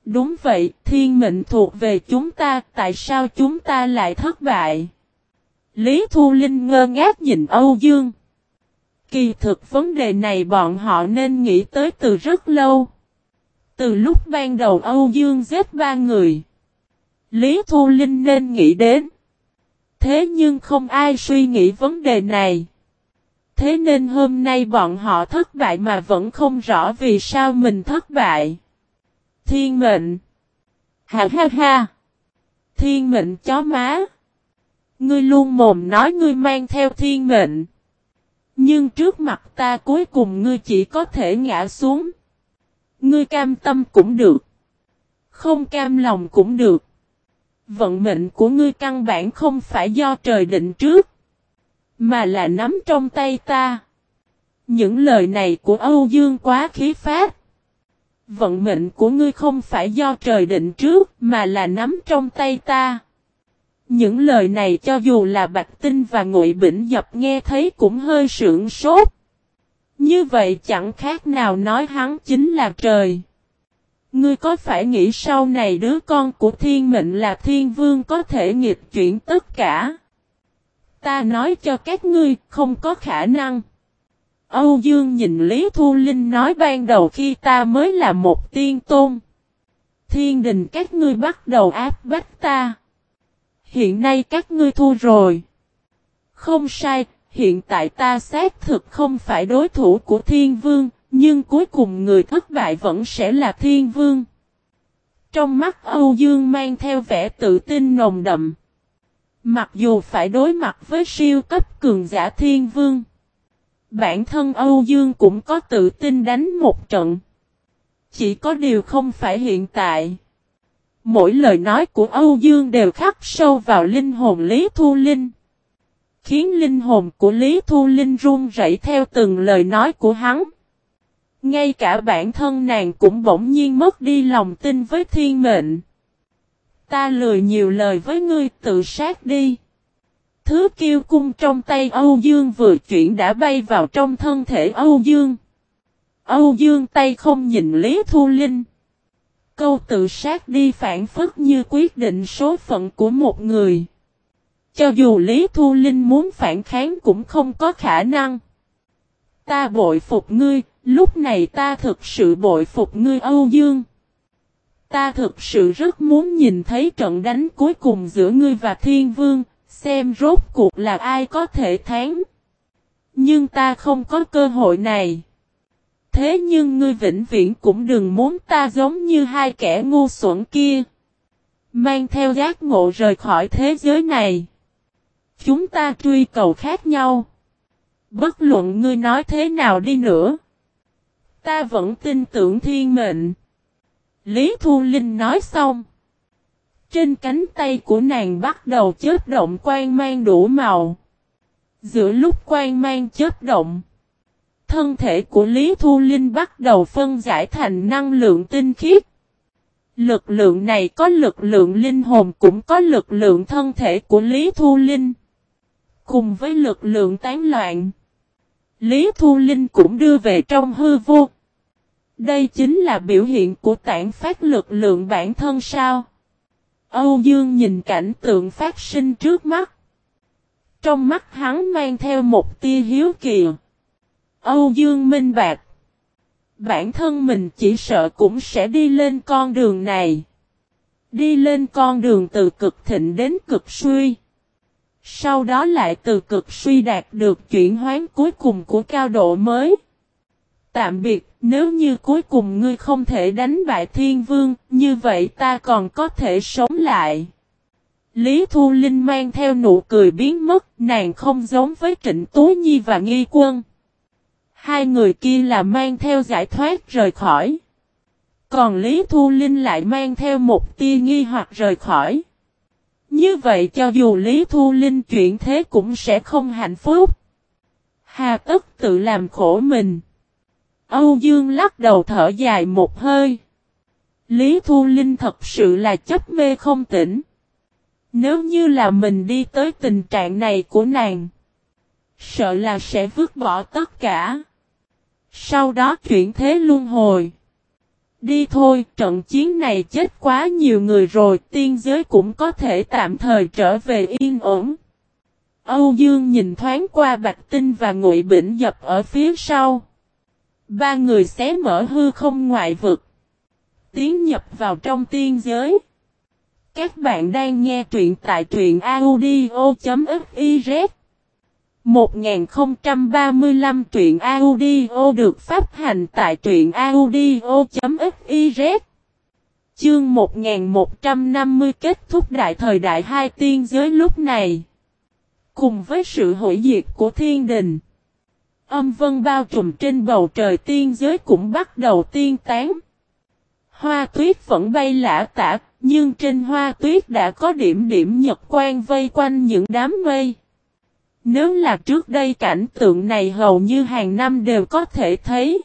Đúng vậy, thiên mệnh thuộc về chúng ta, tại sao chúng ta lại thất bại? Lý Thu Linh ngơ ngác nhìn Âu Dương. Kỳ thực vấn đề này bọn họ nên nghĩ tới từ rất lâu. Từ lúc ban đầu Âu Dương giết ba người. Lý Thu Linh nên nghĩ đến. Thế nhưng không ai suy nghĩ vấn đề này. Thế nên hôm nay bọn họ thất bại mà vẫn không rõ vì sao mình thất bại. Thiên mệnh. Ha ha ha. Thiên mệnh chó má. Ngươi luôn mồm nói ngươi mang theo thiên mệnh. Nhưng trước mặt ta cuối cùng ngươi chỉ có thể ngã xuống. Ngươi cam tâm cũng được. Không cam lòng cũng được. Vận mệnh của ngươi căn bản không phải do trời định trước. Mà là nắm trong tay ta. Những lời này của Âu Dương quá khí phát. Vận mệnh của ngươi không phải do trời định trước, mà là nắm trong tay ta. Những lời này cho dù là Bạch Tinh và Ngụy Bỉnh Dập nghe thấy cũng hơi sượng sốt. Như vậy chẳng khác nào nói hắn chính là trời. Ngươi có phải nghĩ sau này đứa con của thiên mệnh là thiên vương có thể nghịch chuyển tất cả? Ta nói cho các ngươi, không có khả năng. Âu Dương nhìn Lý Thu Linh nói ban đầu khi ta mới là một tiên tôn. Thiên đình các ngươi bắt đầu áp bách ta. Hiện nay các ngươi thua rồi. Không sai, hiện tại ta xác thực không phải đối thủ của thiên vương, nhưng cuối cùng người thất bại vẫn sẽ là thiên vương. Trong mắt Âu Dương mang theo vẻ tự tin nồng đậm. Mặc dù phải đối mặt với siêu cấp cường giả thiên vương. Bản thân Âu Dương cũng có tự tin đánh một trận. Chỉ có điều không phải hiện tại. Mỗi lời nói của Âu Dương đều khắc sâu vào linh hồn Lý Thu Linh. Khiến linh hồn của Lý Thu Linh run rẩy theo từng lời nói của hắn. Ngay cả bản thân nàng cũng bỗng nhiên mất đi lòng tin với thiên mệnh. Ta lười nhiều lời với ngươi, tự sát đi. Thứ kiêu cung trong tay Âu Dương vừa chuyển đã bay vào trong thân thể Âu Dương. Âu Dương tay không nhìn Lý Thu Linh. Câu tự sát đi phản phức như quyết định số phận của một người. Cho dù Lý Thu Linh muốn phản kháng cũng không có khả năng. Ta bội phục ngươi, lúc này ta thực sự bội phục ngươi Âu Dương. Ta thực sự rất muốn nhìn thấy trận đánh cuối cùng giữa ngươi và Thiên Vương, xem rốt cuộc là ai có thể thắng. Nhưng ta không có cơ hội này. Thế nhưng ngươi vĩnh viễn cũng đừng muốn ta giống như hai kẻ ngu xuẩn kia. Mang theo giác ngộ rời khỏi thế giới này. Chúng ta truy cầu khác nhau. Bất luận ngươi nói thế nào đi nữa. Ta vẫn tin tưởng thiên mệnh. Lý Thu Linh nói xong. Trên cánh tay của nàng bắt đầu chớp động quang mang đủ màu. Giữa lúc quang mang chớp động. Thân thể của Lý Thu Linh bắt đầu phân giải thành năng lượng tinh khiết. Lực lượng này có lực lượng linh hồn cũng có lực lượng thân thể của Lý Thu Linh. Cùng với lực lượng tán loạn. Lý Thu Linh cũng đưa về trong hư vô. Đây chính là biểu hiện của tản phát lực lượng bản thân sao. Âu Dương nhìn cảnh tượng phát sinh trước mắt. Trong mắt hắn mang theo một tia hiếu kỳ. Âu Dương minh bạc. Bản thân mình chỉ sợ cũng sẽ đi lên con đường này. Đi lên con đường từ cực thịnh đến cực suy. Sau đó lại từ cực suy đạt được chuyển hoán cuối cùng của cao độ mới. Tạm biệt, nếu như cuối cùng ngươi không thể đánh bại thiên vương, như vậy ta còn có thể sống lại. Lý Thu Linh mang theo nụ cười biến mất, nàng không giống với Trịnh Tú Nhi và Nghi Quân. Hai người kia là mang theo giải thoát rời khỏi. Còn Lý Thu Linh lại mang theo một tia nghi hoặc rời khỏi. Như vậy cho dù Lý Thu Linh chuyển thế cũng sẽ không hạnh phúc. Hà tất tự làm khổ mình. Âu Dương lắc đầu thở dài một hơi. Lý Thu Linh thật sự là chấp mê không tỉnh. Nếu như là mình đi tới tình trạng này của nàng. Sợ là sẽ vứt bỏ tất cả. Sau đó chuyển thế luân hồi. Đi thôi, trận chiến này chết quá nhiều người rồi, tiên giới cũng có thể tạm thời trở về yên ổn. Âu Dương nhìn thoáng qua Bạch Tinh và Ngụy Bỉnh Dập ở phía sau. Ba người xé mở hư không ngoại vực. Tiến nhập vào trong tiên giới. Các bạn đang nghe truyện tại truyện audio.fiz 1035 truyện audio được phát hành tại truyện audio.fiz Chương 1150 kết thúc đại thời đại hai tiên giới lúc này. Cùng với sự hủy diệt của thiên đình. Âm vân bao trùm trên bầu trời tiên giới cũng bắt đầu tiên tán. Hoa tuyết vẫn bay lả tả, nhưng trên hoa tuyết đã có điểm điểm nhật quang vây quanh những đám mây. Nếu là trước đây cảnh tượng này hầu như hàng năm đều có thể thấy.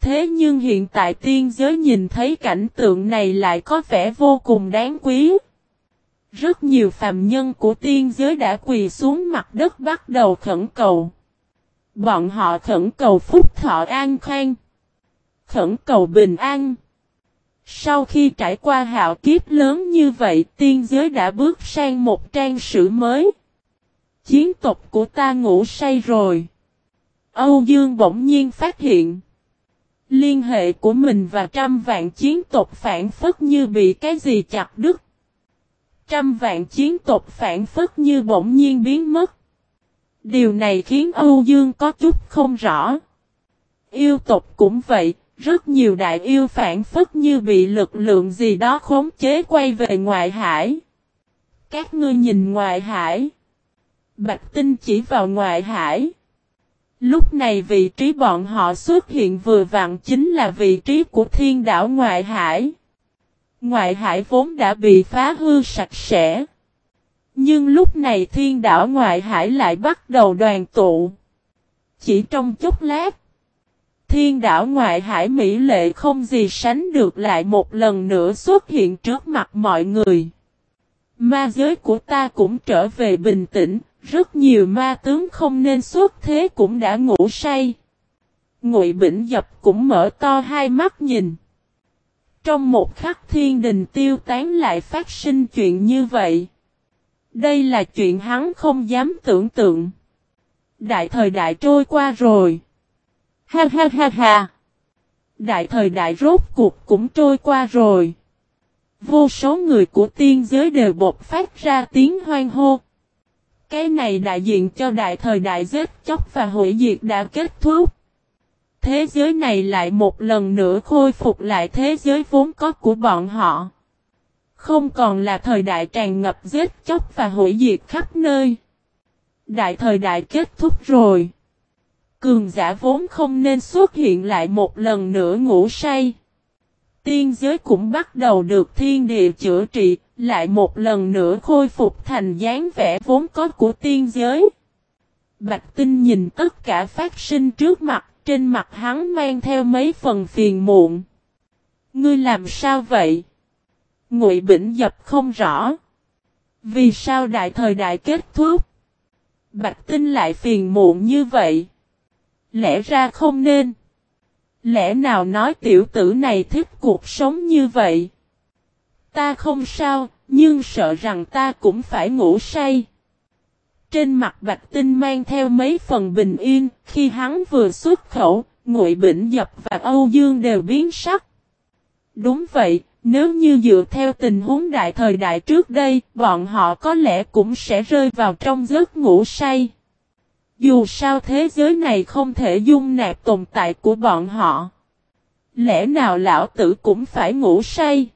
Thế nhưng hiện tại tiên giới nhìn thấy cảnh tượng này lại có vẻ vô cùng đáng quý. Rất nhiều phàm nhân của tiên giới đã quỳ xuống mặt đất bắt đầu khẩn cầu. Bọn họ khẩn cầu phúc thọ an khang. Khẩn cầu bình an. Sau khi trải qua hạo kiếp lớn như vậy, tiên giới đã bước sang một trang sử mới. Chiến tộc của ta ngủ say rồi. Âu Dương bỗng nhiên phát hiện. Liên hệ của mình và trăm vạn chiến tộc phản phất như bị cái gì chặt đứt. Trăm vạn chiến tộc phản phất như bỗng nhiên biến mất. Điều này khiến Âu Dương có chút không rõ. Yêu tộc cũng vậy, rất nhiều đại yêu phản phất như bị lực lượng gì đó khống chế quay về ngoại hải. Các ngươi nhìn ngoại hải. Bạch tinh chỉ vào ngoại hải. Lúc này vị trí bọn họ xuất hiện vừa vặn chính là vị trí của thiên đảo ngoại hải. Ngoại hải vốn đã bị phá hư sạch sẽ. Nhưng lúc này thiên đảo ngoại hải lại bắt đầu đoàn tụ. Chỉ trong chốc lát. Thiên đảo ngoại hải Mỹ lệ không gì sánh được lại một lần nữa xuất hiện trước mặt mọi người. Ma giới của ta cũng trở về bình tĩnh, rất nhiều ma tướng không nên xuất thế cũng đã ngủ say. Ngụy Bỉnh Dập cũng mở to hai mắt nhìn. Trong một khắc thiên đình tiêu tán lại phát sinh chuyện như vậy. Đây là chuyện hắn không dám tưởng tượng. Đại thời đại trôi qua rồi. Ha ha ha ha. Đại thời đại rốt cuộc cũng trôi qua rồi. Vô số người của tiên giới đều bột phát ra tiếng hoang hô. Cái này đại diện cho đại thời đại giết chóc và hủy diệt đã kết thúc. Thế giới này lại một lần nữa khôi phục lại thế giới vốn có của bọn họ. Không còn là thời đại tràn ngập giết chóc và hủy diệt khắp nơi. Đại thời đại kết thúc rồi. Cường giả vốn không nên xuất hiện lại một lần nữa ngủ say. Tiên giới cũng bắt đầu được thiên địa chữa trị, lại một lần nữa khôi phục thành dáng vẻ vốn có của tiên giới. Bạch tinh nhìn tất cả phát sinh trước mặt, trên mặt hắn mang theo mấy phần phiền muộn. Ngươi làm sao vậy? Ngụy Bỉnh Dập không rõ. Vì sao đại thời đại kết thúc? Bạch Tinh lại phiền muộn như vậy? Lẽ ra không nên. Lẽ nào nói tiểu tử này thích cuộc sống như vậy? Ta không sao, nhưng sợ rằng ta cũng phải ngủ say. Trên mặt Bạch Tinh mang theo mấy phần bình yên, khi hắn vừa xuất khẩu, Ngụy Bỉnh Dập và Âu Dương đều biến sắc. Đúng vậy, nếu như dựa theo tình huống đại thời đại trước đây, bọn họ có lẽ cũng sẽ rơi vào trong giấc ngủ say. Dù sao thế giới này không thể dung nạp tồn tại của bọn họ. Lẽ nào lão tử cũng phải ngủ say?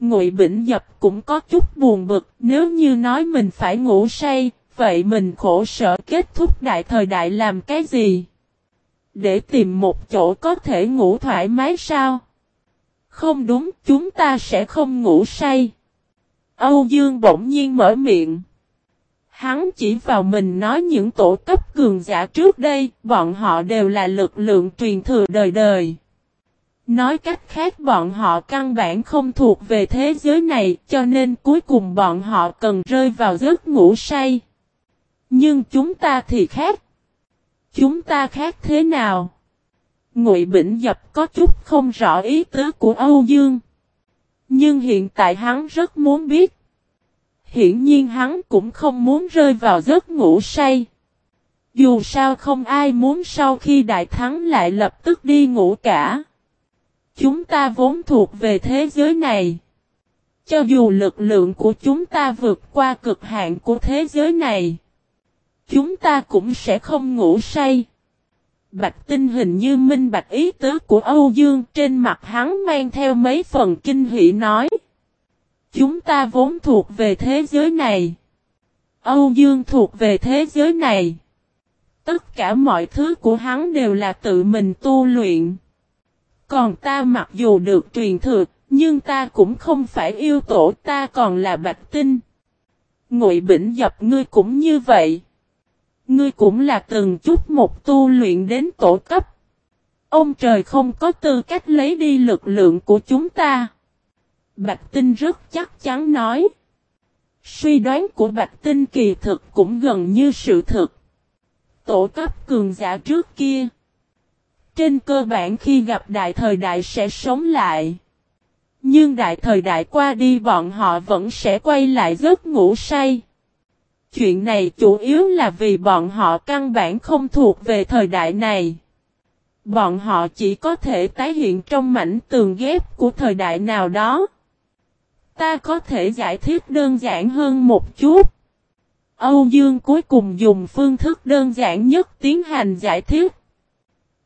Ngụy Bỉnh Dập cũng có chút buồn bực, nếu như nói mình phải ngủ say, vậy mình khổ sở kết thúc đại thời đại làm cái gì? Để tìm một chỗ có thể ngủ thoải mái sao? Không đúng, chúng ta sẽ không ngủ say. Âu Dương bỗng nhiên mở miệng. Hắn chỉ vào mình nói những tổ cấp cường giả trước đây, bọn họ đều là lực lượng truyền thừa đời đời. Nói cách khác bọn họ căn bản không thuộc về thế giới này cho nên cuối cùng bọn họ cần rơi vào giấc ngủ say. Nhưng chúng ta thì khác. Chúng ta khác thế nào? Ngụy Bỉnh Dập có chút không rõ ý tứ của Âu Dương. Nhưng hiện tại hắn rất muốn biết. Hiển nhiên hắn cũng không muốn rơi vào giấc ngủ say. Dù sao không ai muốn sau khi đại thắng lại lập tức đi ngủ cả. Chúng ta vốn thuộc về thế giới này. Cho dù lực lượng của chúng ta vượt qua cực hạn của thế giới này. Chúng ta cũng sẽ không ngủ say. Bạch tinh hình như minh bạch ý tứ của Âu Dương trên mặt hắn mang theo mấy phần kinh hỷ nói. Chúng ta vốn thuộc về thế giới này. Âu Dương thuộc về thế giới này. Tất cả mọi thứ của hắn đều là tự mình tu luyện. Còn ta mặc dù được truyền thừa, nhưng ta cũng không phải yêu tổ ta còn là bạch tinh. Ngụy Bỉnh Dập ngươi cũng như vậy. Ngươi cũng là từng chút một tu luyện đến tổ cấp. Ông trời không có tư cách lấy đi lực lượng của chúng ta. Bạch Tinh rất chắc chắn nói. Suy đoán của Bạch Tinh kỳ thực cũng gần như sự thực. Tổ cấp cường giả trước kia. Trên cơ bản khi gặp đại thời đại sẽ sống lại. Nhưng đại thời đại qua đi bọn họ vẫn sẽ quay lại giấc ngủ say. Chuyện này chủ yếu là vì bọn họ căn bản không thuộc về thời đại này. Bọn họ chỉ có thể tái hiện trong mảnh tường ghép của thời đại nào đó. Ta có thể giải thích đơn giản hơn một chút. Âu Dương cuối cùng dùng phương thức đơn giản nhất tiến hành giải thích.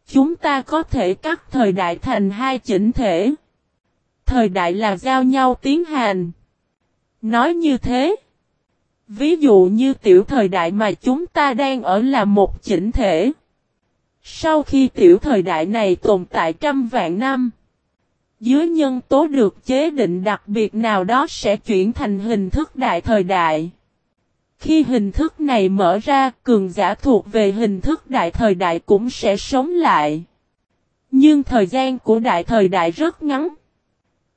Chúng ta có thể cắt thời đại thành hai chỉnh thể. Thời đại là giao nhau tiến hành. Nói như thế. Ví dụ như tiểu thời đại mà chúng ta đang ở là một chỉnh thể. Sau khi tiểu thời đại này tồn tại trăm vạn năm, dưới nhân tố được chế định đặc biệt nào đó sẽ chuyển thành hình thức đại thời đại. Khi hình thức này mở ra, cường giả thuộc về hình thức đại thời đại cũng sẽ sống lại. Nhưng thời gian của đại thời đại rất ngắn.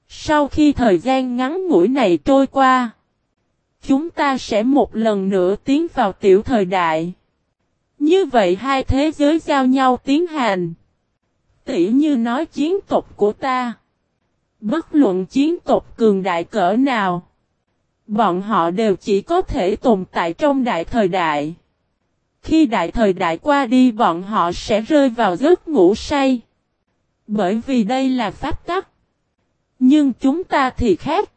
Sau khi thời gian ngắn ngủi này trôi qua, chúng ta sẽ một lần nữa tiến vào tiểu thời đại. Như vậy hai thế giới giao nhau tiến hành. Tỉ như nói chiến tộc của ta. Bất luận chiến tộc cường đại cỡ nào. Bọn họ đều chỉ có thể tồn tại trong đại thời đại. Khi đại thời đại qua đi, bọn họ sẽ rơi vào giấc ngủ say. Bởi vì đây là pháp tắc. Nhưng chúng ta thì khác.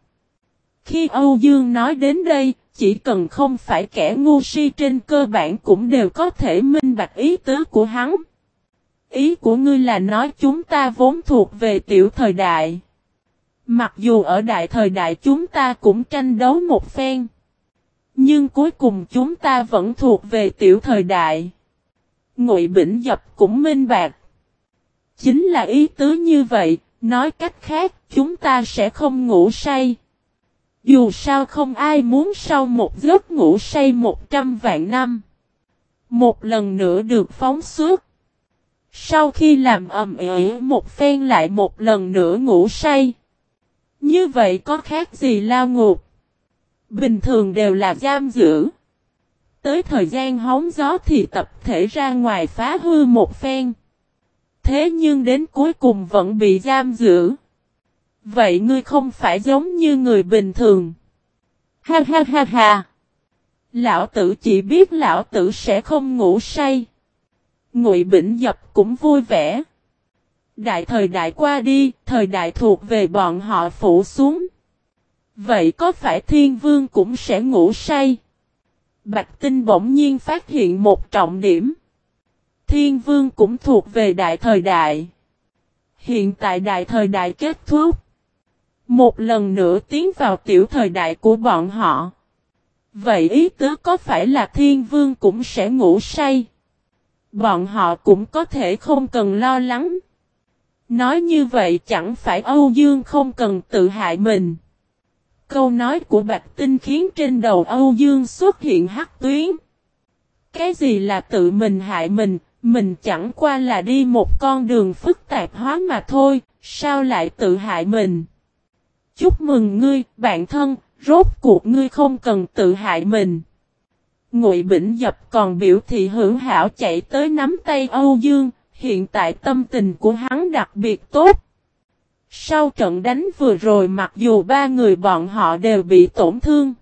Khi Âu Dương nói đến đây, chỉ cần không phải kẻ ngu si trên cơ bản cũng đều có thể minh bạch ý tứ của hắn. Ý của ngươi là nói chúng ta vốn thuộc về tiểu thời đại. Mặc dù ở đại thời đại chúng ta cũng tranh đấu một phen. Nhưng cuối cùng chúng ta vẫn thuộc về tiểu thời đại. Ngụy Bỉnh Dập cũng minh bạc. Chính là ý tứ như vậy, nói cách khác chúng ta sẽ không ngủ say. Dù sao không ai muốn sau một giấc ngủ say một trăm vạn năm. Một lần nữa được phóng suốt. Sau khi làm ầm ĩ, một phen lại một lần nữa ngủ say. Như vậy có khác gì lao ngục? Bình thường đều là giam giữ. Tới thời gian hóng gió thì tập thể ra ngoài phá hư một phen. Thế nhưng đến cuối cùng vẫn bị giam giữ. Vậy ngươi không phải giống như người bình thường. Ha ha ha ha. Lão tử chỉ biết lão tử sẽ không ngủ say. Ngụy Bỉnh Dập cũng vui vẻ. Đại thời đại qua đi, thời đại thuộc về bọn họ phủ xuống. Vậy có phải thiên vương cũng sẽ ngủ say? Bạch tinh bỗng nhiên phát hiện một trọng điểm. Thiên vương cũng thuộc về đại thời đại. Hiện tại đại thời đại kết thúc. Một lần nữa tiến vào tiểu thời đại của bọn họ. Vậy ý tứ có phải là thiên vương cũng sẽ ngủ say? Bọn họ cũng có thể không cần lo lắng. Nói như vậy chẳng phải Âu Dương không cần tự hại mình. Câu nói của Bạch Tinh khiến trên đầu Âu Dương xuất hiện hắc tuyến. Cái gì là tự mình hại mình, mình chẳng qua là đi một con đường phức tạp hóa mà thôi, sao lại tự hại mình? Chúc mừng ngươi, bạn thân, rốt cuộc ngươi không cần tự hại mình. Ngụy Bỉnh Dập còn biểu thị hữu hảo chạy tới nắm tay Âu Dương, hiện tại tâm tình của hắn đặc biệt tốt. Sau trận đánh vừa rồi mặc dù ba người bọn họ đều bị tổn thương.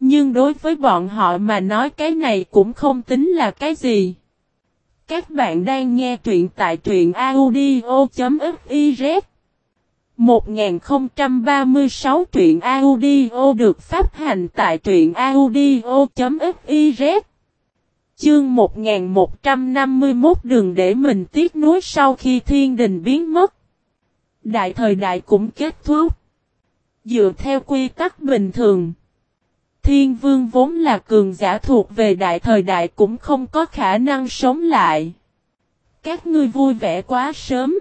Nhưng đối với bọn họ mà nói cái này cũng không tính là cái gì. Các bạn đang nghe truyện tại truyện audio.fif 1036 truyện audio được phát hành tại truyện audio.fiz Chương 1151 đường để mình tiếc nuối sau khi thiên đình biến mất. Đại thời đại cũng kết thúc. Dựa theo quy tắc bình thường. Thiên vương vốn là cường giả thuộc về đại thời đại cũng không có khả năng sống lại. Các ngươi vui vẻ quá sớm.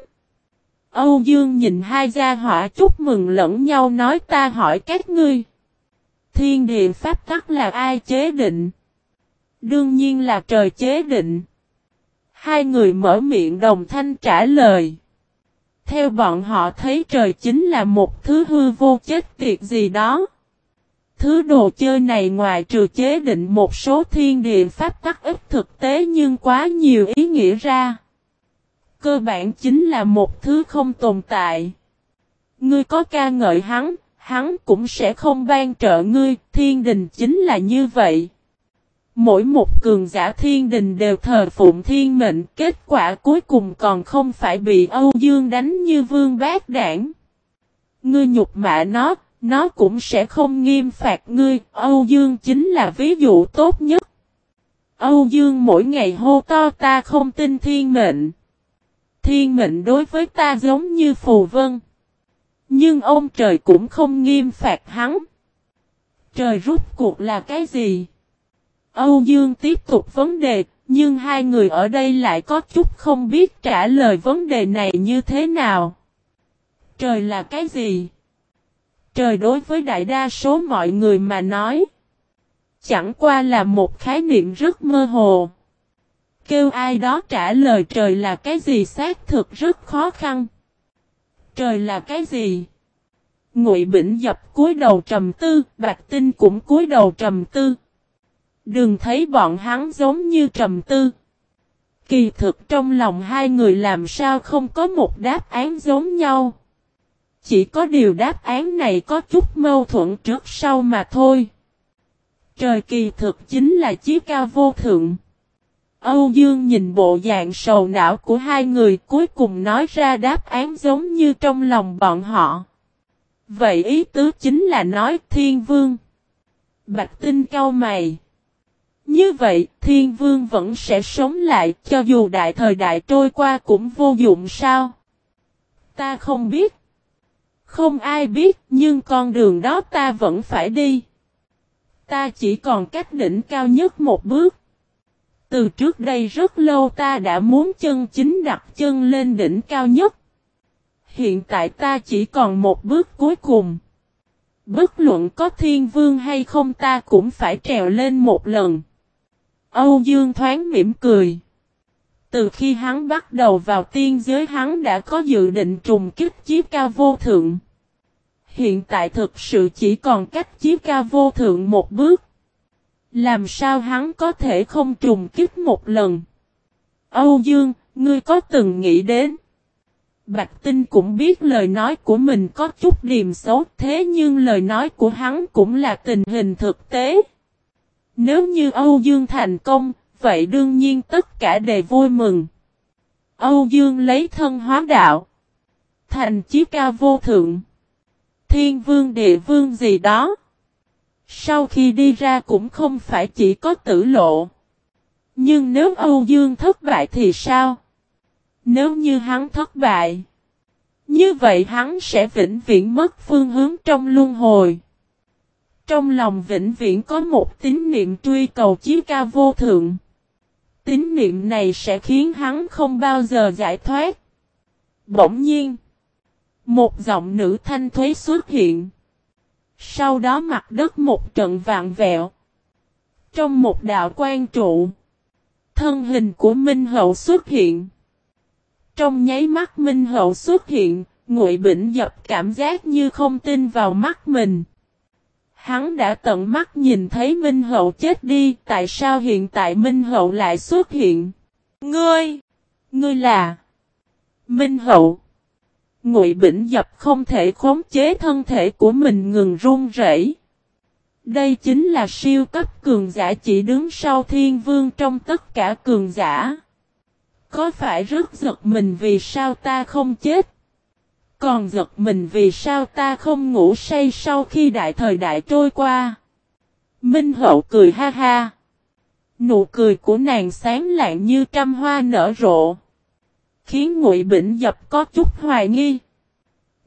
Âu Dương nhìn hai gia hỏa chúc mừng lẫn nhau nói ta hỏi các ngươi. Thiên địa pháp tắc là ai chế định? Đương nhiên là trời chế định. Hai người mở miệng đồng thanh trả lời. Theo bọn họ thấy trời chính là một thứ hư vô chết tiệt gì đó. Thứ đồ chơi này ngoài trừ chế định một số thiên địa pháp tắc ít thực tế nhưng quá nhiều ý nghĩa ra. Cơ bản chính là một thứ không tồn tại. Ngươi có ca ngợi hắn, hắn cũng sẽ không ban trợ ngươi, thiên đình chính là như vậy. Mỗi một cường giả thiên đình đều thờ phụng thiên mệnh, kết quả cuối cùng còn không phải bị Âu Dương đánh như vương bát đảng. Ngươi nhục mạ nó, nó cũng sẽ không nghiêm phạt ngươi, Âu Dương chính là ví dụ tốt nhất. Âu Dương mỗi ngày hô to ta không tin thiên mệnh. Thiên mệnh đối với ta giống như phù vân. Nhưng ông trời cũng không nghiêm phạt hắn. Trời rút cuộc là cái gì? Âu Dương tiếp tục vấn đề, nhưng hai người ở đây lại có chút không biết trả lời vấn đề này như thế nào. Trời là cái gì? Trời đối với đại đa số mọi người mà nói. Chẳng qua là một khái niệm rất mơ hồ. Kêu ai đó trả lời trời là cái gì xác thực rất khó khăn. Trời là cái gì? Ngụy Bỉnh dập cúi đầu trầm tư, Bạch Tinh cũng cúi đầu trầm tư. Đừng thấy bọn hắn giống như trầm tư. Kỳ thực trong lòng hai người làm sao không có một đáp án giống nhau. Chỉ có điều đáp án này có chút mâu thuẫn trước sau mà thôi. Trời kỳ thực chính là chí cao vô thượng. Âu Dương nhìn bộ dạng sầu não của hai người cuối cùng nói ra đáp án giống như trong lòng bọn họ. Vậy ý tứ chính là nói thiên vương. Bạch tinh cao mày. Như vậy, thiên vương vẫn sẽ sống lại cho dù đại thời đại trôi qua cũng vô dụng sao? Ta không biết. Không ai biết nhưng con đường đó ta vẫn phải đi. Ta chỉ còn cách đỉnh cao nhất một bước. Từ trước đây rất lâu ta đã muốn chân chính đặt chân lên đỉnh cao nhất. Hiện tại ta chỉ còn một bước cuối cùng. Bất luận có thiên vương hay không ta cũng phải trèo lên một lần. Âu Dương thoáng mỉm cười. Từ khi hắn bắt đầu vào tiên giới hắn đã có dự định trùng kích chiếc ca vô thượng. Hiện tại thực sự chỉ còn cách chiếc ca vô thượng một bước. Làm sao hắn có thể không trùng kích một lần? Âu Dương, ngươi có từng nghĩ đến? Bạch Tinh cũng biết lời nói của mình có chút điềm xấu thế nhưng lời nói của hắn cũng là tình hình thực tế. Nếu như Âu Dương thành công, vậy đương nhiên tất cả đều vui mừng. Âu Dương lấy thân hóa đạo. Thành chí cao vô thượng. Thiên vương địa vương gì đó. Sau khi đi ra cũng không phải chỉ có tử lộ. Nhưng nếu Âu Dương thất bại thì sao? Nếu như hắn thất bại. Như vậy hắn sẽ vĩnh viễn mất phương hướng trong luân hồi. Trong lòng vĩnh viễn có một tín niệm truy cầu chí ca vô thượng. Tín niệm này sẽ khiến hắn không bao giờ giải thoát. Bỗng nhiên. Một giọng nữ thanh thuế xuất hiện. Sau đó mặt đất một trận vạn vẹo. Trong một đạo quan trụ. Thân hình của Minh Hậu xuất hiện. Trong nháy mắt Minh Hậu xuất hiện, Ngụy Bỉnh Dập cảm giác như không tin vào mắt mình. Hắn đã tận mắt nhìn thấy Minh Hậu chết đi, tại sao hiện tại Minh Hậu lại xuất hiện? Ngươi! Ngươi là... Minh Hậu! Ngụy Bỉnh Dập không thể khống chế thân thể của mình ngừng run rẩy. Đây chính là siêu cấp cường giả chỉ đứng sau thiên vương trong tất cả cường giả. Có phải rất giật mình vì sao ta không chết? Còn giật mình vì sao ta không ngủ say sau khi đại thời đại trôi qua? Minh hậu cười ha ha. Nụ cười của nàng sáng lạng như trăm hoa nở rộ. Khiến Ngụy Bỉnh Dập có chút hoài nghi.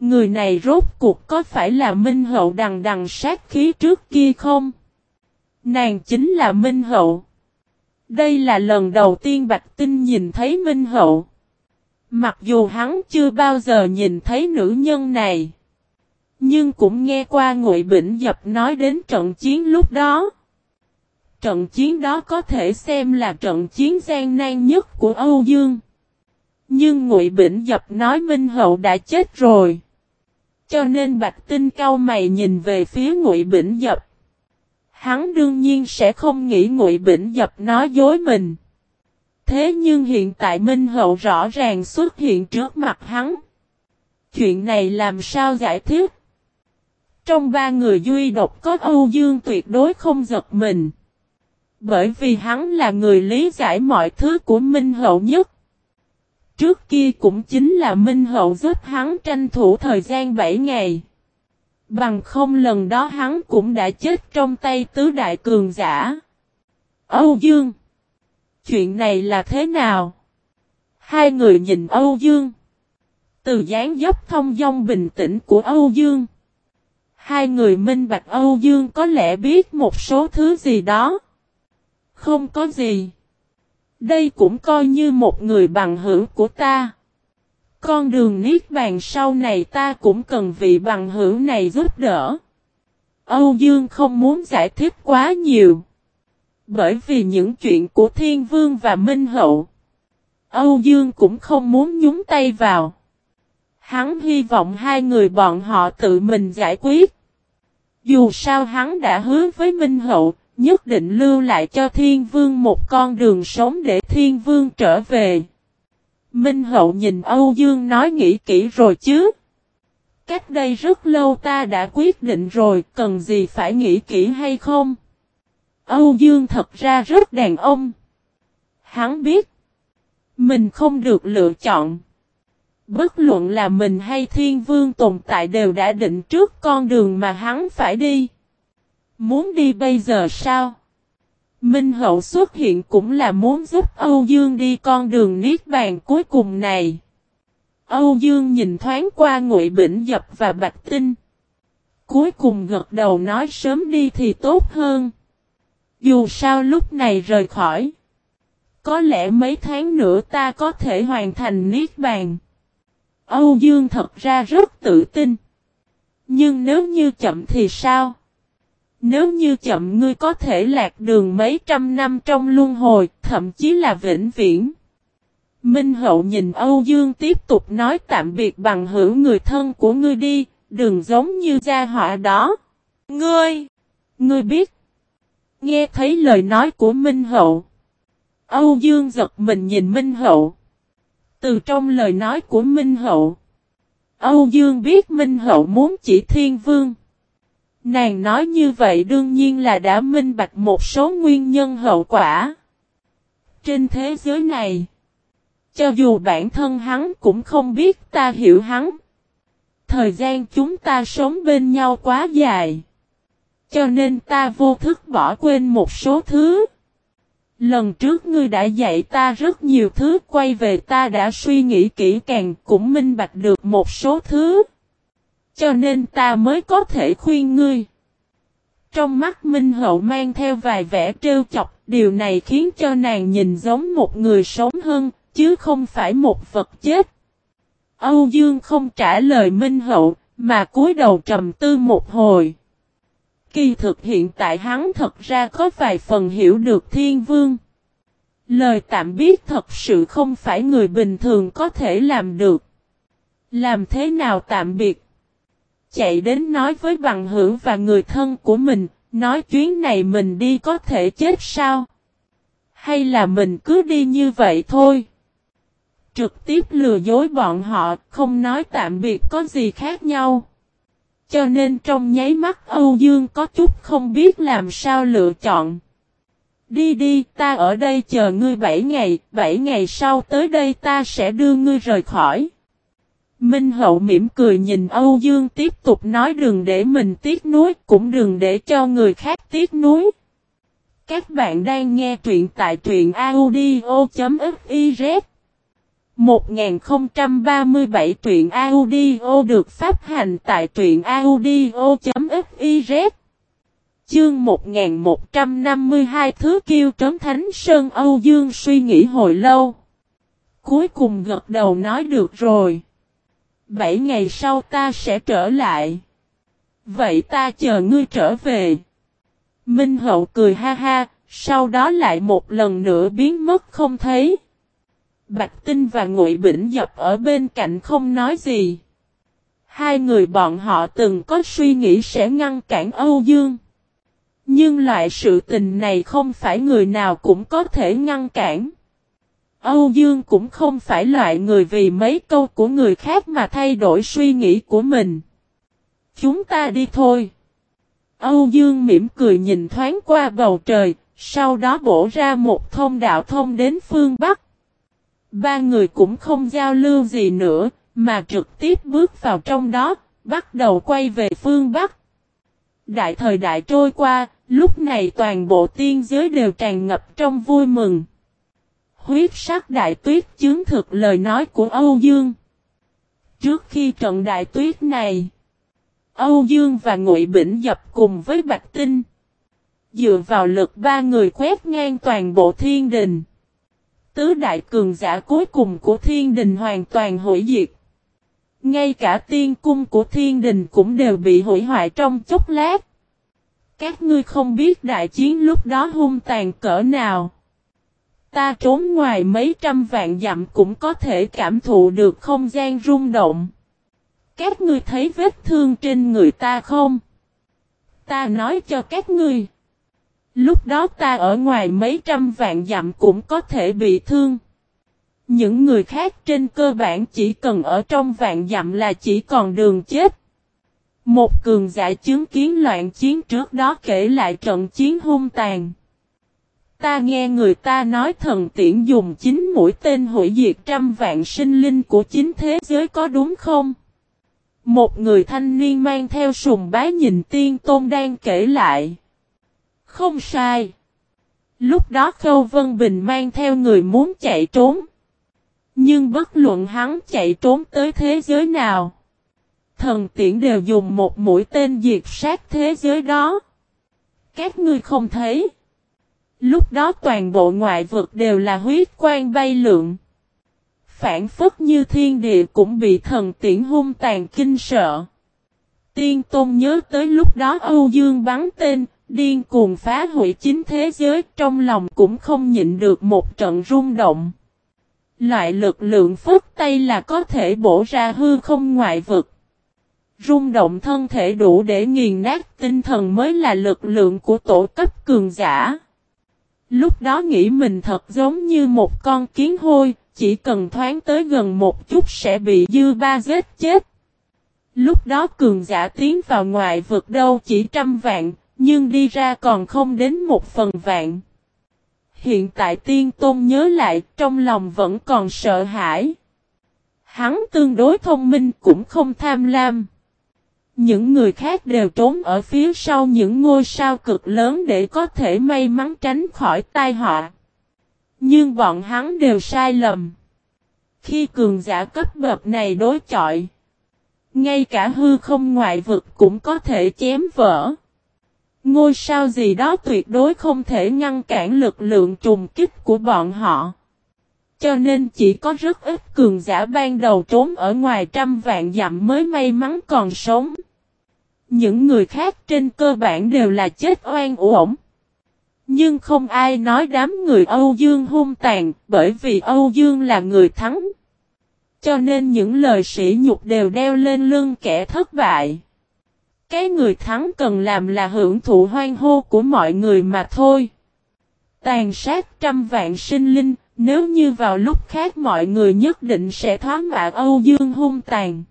Người này rốt cuộc có phải là Minh Hậu đằng đằng sát khí trước kia không? Nàng chính là Minh Hậu. Đây là lần đầu tiên Bạch Tinh nhìn thấy Minh Hậu. Mặc dù hắn chưa bao giờ nhìn thấy nữ nhân này. Nhưng cũng nghe qua Ngụy Bỉnh Dập nói đến trận chiến lúc đó. Trận chiến đó có thể xem là trận chiến gian nan nhất của Âu Dương. Nhưng Ngụy Bỉnh Dập nói Minh Hậu đã chết rồi. Cho nên Bạch Tinh cao mày nhìn về phía Ngụy Bỉnh Dập. Hắn đương nhiên sẽ không nghĩ Ngụy Bỉnh Dập nói dối mình. Thế nhưng hiện tại Minh Hậu rõ ràng xuất hiện trước mặt hắn. Chuyện này làm sao giải thích? Trong ba người duy độc có Âu Dương tuyệt đối không giật mình. Bởi vì hắn là người lý giải mọi thứ của Minh Hậu nhất. Trước kia cũng chính là Minh Hậu giúp hắn tranh thủ thời gian 7 ngày. Bằng không lần đó hắn cũng đã chết trong tay tứ đại cường giả. Âu Dương, Chuyện này là thế nào? Hai người nhìn Âu Dương. Từ dáng dấp thông dong bình tĩnh của Âu Dương. Hai người minh bạch Âu Dương có lẽ biết một số thứ gì đó. Không có gì. Đây cũng coi như một người bằng hữu của ta. Con đường niết bàn sau này ta cũng cần vị bằng hữu này giúp đỡ. Âu Dương không muốn giải thích quá nhiều. Bởi vì những chuyện của Thiên Vương và Minh Hậu. Âu Dương cũng không muốn nhúng tay vào. Hắn hy vọng hai người bọn họ tự mình giải quyết. Dù sao hắn đã hứa với Minh Hậu, nhất định lưu lại cho Thiên Vương một con đường sống để Thiên Vương trở về. Minh Hậu nhìn Âu Dương nói nghĩ kỹ rồi chứ. Cách đây rất lâu ta đã quyết định rồi, cần gì phải nghĩ kỹ hay không? Âu Dương thật ra rất đàn ông. Hắn biết, mình không được lựa chọn. Bất luận là mình hay thiên vương tồn tại đều đã định trước con đường mà hắn phải đi. Muốn đi bây giờ sao? Minh Hậu xuất hiện cũng là muốn giúp Âu Dương đi con đường niết bàn cuối cùng này. Âu Dương nhìn thoáng qua Ngụy Bỉnh Dập và Bạch Tinh. Cuối cùng gật đầu nói sớm đi thì tốt hơn. Dù sao lúc này rời khỏi. Có lẽ mấy tháng nữa ta có thể hoàn thành Niết Bàn. Âu Dương thật ra rất tự tin. Nhưng nếu như chậm thì sao? Nếu như chậm ngươi có thể lạc đường mấy trăm năm trong luân hồi, thậm chí là vĩnh viễn. Minh Hậu nhìn Âu Dương tiếp tục nói tạm biệt bằng hữu người thân của ngươi đi, đừng giống như gia họa đó. Ngươi! Ngươi biết Nghe thấy lời nói của Minh Hậu. Âu Dương giật mình nhìn Minh Hậu. Từ trong lời nói của Minh Hậu. Âu Dương biết Minh Hậu muốn chỉ Thiên Vương. Nàng nói như vậy đương nhiên là đã minh bạch một số nguyên nhân hậu quả. Trên thế giới này, cho dù bản thân hắn cũng không biết ta hiểu hắn. Thời gian chúng ta sống bên nhau quá dài. Cho nên ta vô thức bỏ quên một số thứ. Lần trước ngươi đã dạy ta rất nhiều thứ quay về ta đã suy nghĩ kỹ càng cũng minh bạch được một số thứ. Cho nên ta mới có thể khuyên ngươi. Trong mắt Minh Hậu mang theo vài vẻ trêu chọc, điều này khiến cho nàng nhìn giống một người sống hơn, chứ không phải một vật chết. Âu Dương không trả lời Minh Hậu, mà cúi đầu trầm tư một hồi. Kỳ thực hiện tại hắn thật ra có vài phần hiểu được thiên vương. Lời tạm biết thật sự không phải người bình thường có thể làm được. Làm thế nào tạm biệt? Chạy đến nói với bằng hữu và người thân của mình, nói chuyến này mình đi có thể chết sao? Hay là mình cứ đi như vậy thôi? Trực tiếp lừa dối bọn họ, không nói tạm biệt có gì khác nhau. Cho nên trong nháy mắt Âu Dương có chút không biết làm sao lựa chọn. Đi đi, ta ở đây chờ ngươi 7 ngày, 7 ngày sau tới đây ta sẽ đưa ngươi rời khỏi. Minh Hậu mỉm cười nhìn Âu Dương tiếp tục nói đừng để mình tiếc nuối, cũng đừng để cho người khác tiếc nuối. Các bạn đang nghe truyện tại truyện audio.fiz 1037 truyện audio được phát hành tại truyện audio.fiz Chương 1152 Thứ Kiêu Trấn Thánh Sơn Âu Dương suy nghĩ hồi lâu. Cuối cùng gật đầu nói được rồi. Bảy ngày sau ta sẽ trở lại. Vậy ta chờ ngươi trở về. Minh Hậu cười ha ha, sau đó lại một lần nữa biến mất không thấy. Bạch Tinh và Ngụy Bỉnh dập ở bên cạnh không nói gì. Hai người bọn họ từng có suy nghĩ sẽ ngăn cản Âu Dương. Nhưng loại sự tình này không phải người nào cũng có thể ngăn cản. Âu Dương cũng không phải loại người vì mấy câu của người khác mà thay đổi suy nghĩ của mình. Chúng ta đi thôi. Âu Dương mỉm cười nhìn thoáng qua bầu trời, sau đó bổ ra một thông đạo thông đến phương Bắc. Ba người cũng không giao lưu gì nữa, mà trực tiếp bước vào trong đó, bắt đầu quay về phương Bắc. Đại thời đại trôi qua, lúc này toàn bộ tiên giới đều tràn ngập trong vui mừng. Huyết sắc đại tuyết chứng thực lời nói của Âu Dương. Trước khi trận đại tuyết này, Âu Dương và Ngụy Bỉnh dập cùng với Bạch Tinh. Dựa vào lực ba người quét ngang toàn bộ thiên đình. Tứ đại cường giả cuối cùng của thiên đình hoàn toàn hủy diệt. Ngay cả tiên cung của thiên đình cũng đều bị hủy hoại trong chốc lát. Các ngươi không biết đại chiến lúc đó hung tàn cỡ nào. Ta trốn ngoài mấy trăm vạn dặm cũng có thể cảm thụ được không gian rung động. Các ngươi thấy vết thương trên người ta không? Ta nói cho các ngươi. Lúc đó ta ở ngoài mấy trăm vạn dặm cũng có thể bị thương. Những người khác trên cơ bản chỉ cần ở trong vạn dặm là chỉ còn đường chết. Một cường giả chứng kiến loạn chiến trước đó kể lại trận chiến hung tàn. Ta nghe người ta nói thần tiễn dùng chính mũi tên hủy diệt trăm vạn sinh linh của chính thế giới có đúng không? Một người thanh niên mang theo sùng bái nhìn tiên tôn đang kể lại. Không sai. Lúc đó Khâu Vân Bình mang theo người muốn chạy trốn. Nhưng bất luận hắn chạy trốn tới thế giới nào. Thần tiễn đều dùng một mũi tên diệt sát thế giới đó. Các ngươi không thấy. Lúc đó toàn bộ ngoại vực đều là huyết quang bay lượn. Phản phất như thiên địa cũng bị thần tiễn hung tàn kinh sợ. Tiên Tôn nhớ tới lúc đó Âu Dương bắn tên, điên cuồng phá hủy chính thế giới trong lòng cũng không nhịn được một trận rung động. Loại lực lượng phức tay là có thể bổ ra hư không ngoại vực. Rung động thân thể đủ để nghiền nát tinh thần mới là lực lượng của tổ cấp cường giả. Lúc đó nghĩ mình thật giống như một con kiến hôi, chỉ cần thoáng tới gần một chút sẽ bị dư ba giết chết. Lúc đó cường giả tiến vào ngoại vực đâu chỉ trăm vạn, nhưng đi ra còn không đến một phần vạn. Hiện tại tiên tôn nhớ lại trong lòng vẫn còn sợ hãi. Hắn tương đối thông minh cũng không tham lam. Những người khác đều trốn ở phía sau những ngôi sao cực lớn để có thể may mắn tránh khỏi tai họa. Nhưng bọn hắn đều sai lầm. Khi cường giả cấp bậc này đối chọi, ngay cả hư không ngoại vực cũng có thể chém vỡ. Ngôi sao gì đó tuyệt đối không thể ngăn cản lực lượng trùng kích của bọn họ. Cho nên chỉ có rất ít cường giả ban đầu trốn ở ngoài trăm vạn dặm mới may mắn còn sống. Những người khác trên cơ bản đều là chết oan uổng. Nhưng không ai nói đám người Âu Dương hung tàn, bởi vì Âu Dương là người thắng. Cho nên những lời sỉ nhục đều đeo lên lưng kẻ thất bại. Cái người thắng cần làm là hưởng thụ hoan hô của mọi người mà thôi. Tàn sát trăm vạn sinh linh, nếu như vào lúc khác mọi người nhất định sẽ thoáng mạng Âu Dương hung tàn.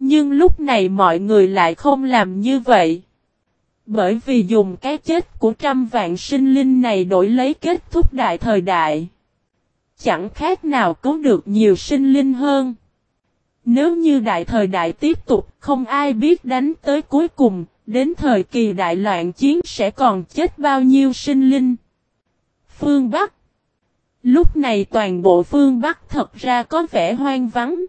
Nhưng lúc này mọi người lại không làm như vậy. Bởi vì dùng cái chết của trăm vạn sinh linh này đổi lấy kết thúc đại thời đại. Chẳng khác nào cứu được nhiều sinh linh hơn. Nếu như đại thời đại tiếp tục không ai biết đánh tới cuối cùng, đến thời kỳ đại loạn chiến sẽ còn chết bao nhiêu sinh linh. Phương Bắc Lúc này toàn bộ phương Bắc thật ra có vẻ hoang vắng.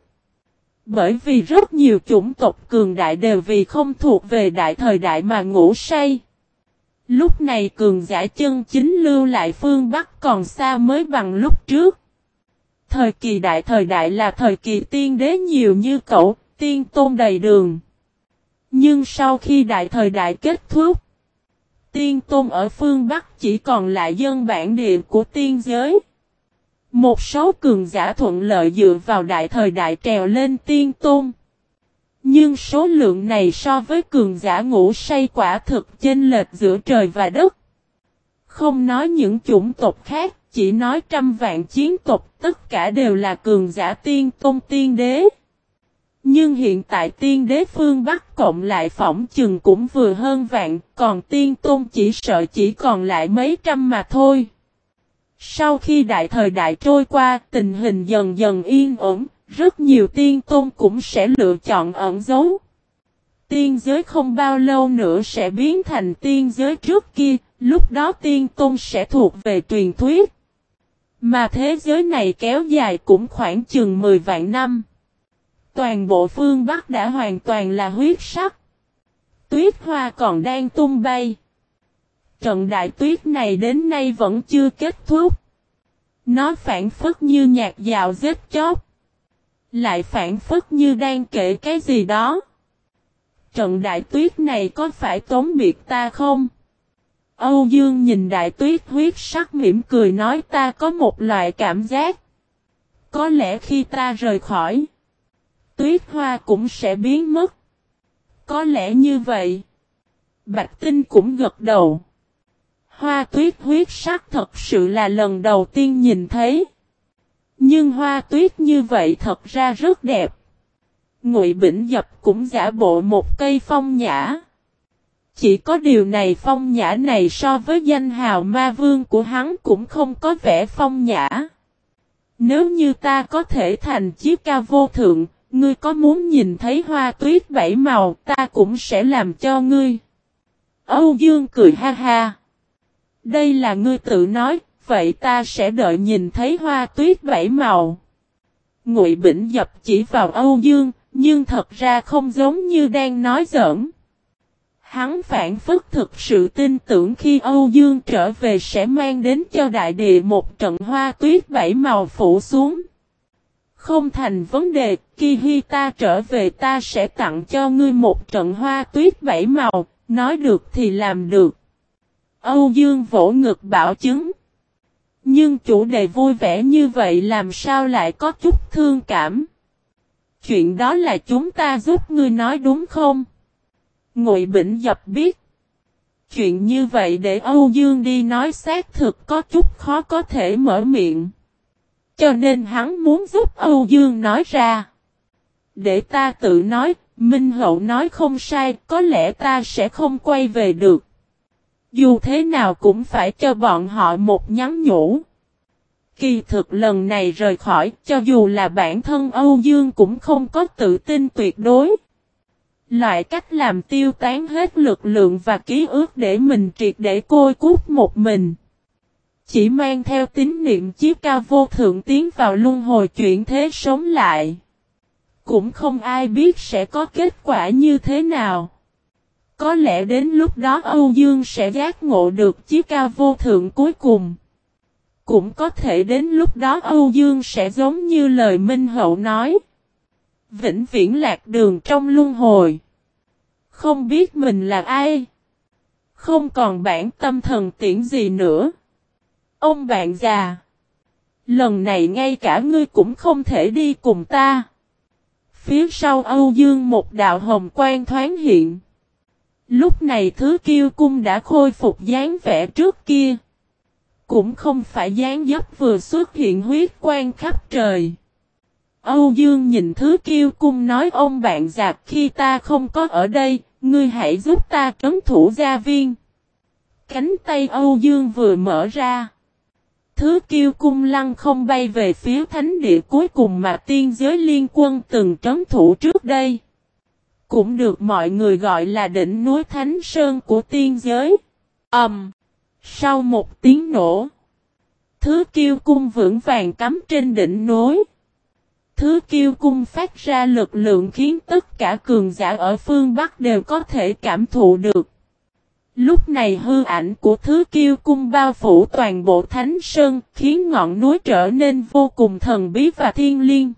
Bởi vì rất nhiều chủng tộc cường đại đều vì không thuộc về đại thời đại mà ngủ say. Lúc này cường giả chân chính lưu lại phương Bắc còn xa mới bằng lúc trước. Thời kỳ đại thời đại là thời kỳ tiên đế nhiều như cậu, tiên tôn đầy đường. Nhưng sau khi đại thời đại kết thúc, tiên tôn ở phương Bắc chỉ còn lại dân bản địa của tiên giới. Một số cường giả thuận lợi dựa vào đại thời đại trèo lên tiên tôn. Nhưng số lượng này so với cường giả ngủ say quả thực chênh lệch giữa trời và đất. Không nói những chủng tộc khác, chỉ nói trăm vạn chiến tộc, tất cả đều là cường giả tiên tôn tiên đế. Nhưng hiện tại tiên đế phương Bắc cộng lại phỏng chừng cũng vừa hơn vạn, còn tiên tôn chỉ sợ chỉ còn lại mấy trăm mà thôi. Sau khi đại thời đại trôi qua, tình hình dần dần yên ổn, rất nhiều tiên tôn cũng sẽ lựa chọn ẩn giấu. Tiên giới không bao lâu nữa sẽ biến thành tiên giới trước kia, lúc đó tiên tôn sẽ thuộc về truyền thuyết. Mà thế giới này kéo dài cũng khoảng chừng 10 vạn năm. Toàn bộ phương Bắc đã hoàn toàn là huyết sắc. Tuyết hoa còn đang tung bay. Trận đại tuyết này đến nay vẫn chưa kết thúc. Nó phản phất như nhạc dạo dết chóp. Lại phản phất như đang kể cái gì đó. Trận đại tuyết này có phải tốn biệt ta không? Âu Dương nhìn đại tuyết huyết sắc mỉm cười nói ta có một loại cảm giác. Có lẽ khi ta rời khỏi, tuyết hoa cũng sẽ biến mất. Có lẽ như vậy. Bạch Tinh cũng gật đầu. Hoa tuyết huyết sắc thật sự là lần đầu tiên nhìn thấy. Nhưng hoa tuyết như vậy thật ra rất đẹp. Ngụy Bỉnh Dập cũng giả bộ một cây phong nhã. Chỉ có điều này phong nhã này so với danh hào ma vương của hắn cũng không có vẻ phong nhã. Nếu như ta có thể thành chiếc ca vô thượng, ngươi có muốn nhìn thấy hoa tuyết bảy màu ta cũng sẽ làm cho ngươi. Âu Dương cười ha ha. Đây là ngươi tự nói, vậy ta sẽ đợi nhìn thấy hoa tuyết bảy màu. Ngụy Bỉnh dập chỉ vào Âu Dương, nhưng thật ra không giống như đang nói giỡn. Hắn phản phức thực sự tin tưởng khi Âu Dương trở về sẽ mang đến cho đại địa một trận hoa tuyết bảy màu phủ xuống. Không thành vấn đề, khi ta trở về ta sẽ tặng cho ngươi một trận hoa tuyết bảy màu, nói được thì làm được. Âu Dương vỗ ngực bảo chứng. Nhưng chủ đề vui vẻ như vậy làm sao lại có chút thương cảm. Chuyện đó là chúng ta giúp ngươi nói đúng không? Ngụy Bỉnh Dập biết. Chuyện như vậy để Âu Dương đi nói xác thực có chút khó có thể mở miệng. Cho nên hắn muốn giúp Âu Dương nói ra. Để ta tự nói, Minh Hậu nói không sai, có lẽ ta sẽ không quay về được. Dù thế nào cũng phải cho bọn họ một nhắn nhủ. Kỳ thực lần này rời khỏi, cho dù là bản thân Âu Dương cũng không có tự tin tuyệt đối. Loại cách làm tiêu tán hết lực lượng và ký ức để mình triệt để côi cút một mình. Chỉ mang theo tín niệm chiếc cao vô thượng tiến vào luân hồi chuyển thế sống lại. Cũng không ai biết sẽ có kết quả như thế nào. Có lẽ đến lúc đó Âu Dương sẽ giác ngộ được chiếc ca vô thượng cuối cùng. Cũng có thể đến lúc đó Âu Dương sẽ giống như lời Minh Hậu nói. Vĩnh viễn lạc đường trong luân hồi. Không biết mình là ai. Không còn bản tâm thần tiễn gì nữa. Ông bạn già. Lần này ngay cả ngươi cũng không thể đi cùng ta. Phía sau Âu Dương một đạo hồng quang thoáng hiện. Lúc này thứ kiêu cung đã khôi phục dáng vẻ trước kia. Cũng không phải dáng dấp vừa xuất hiện huyết quan khắp trời. Âu Dương nhìn thứ kiêu cung nói ông bạn giặc khi ta không có ở đây, ngươi hãy giúp ta trấn thủ gia viên. Cánh tay Âu Dương vừa mở ra. Thứ kiêu cung lăng không bay về phía thánh địa cuối cùng mà tiên giới liên quân từng trấn thủ trước đây. Cũng được mọi người gọi là đỉnh núi Thánh Sơn của tiên giới. Ẩm. Um, sau một tiếng nổ. Thứ kiêu cung vững vàng cắm trên đỉnh núi. Thứ kiêu cung phát ra lực lượng khiến tất cả cường giả ở phương Bắc đều có thể cảm thụ được. Lúc này hư ảnh của thứ kiêu cung bao phủ toàn bộ thánh sơn khiến ngọn núi trở nên vô cùng thần bí và thiên liêng.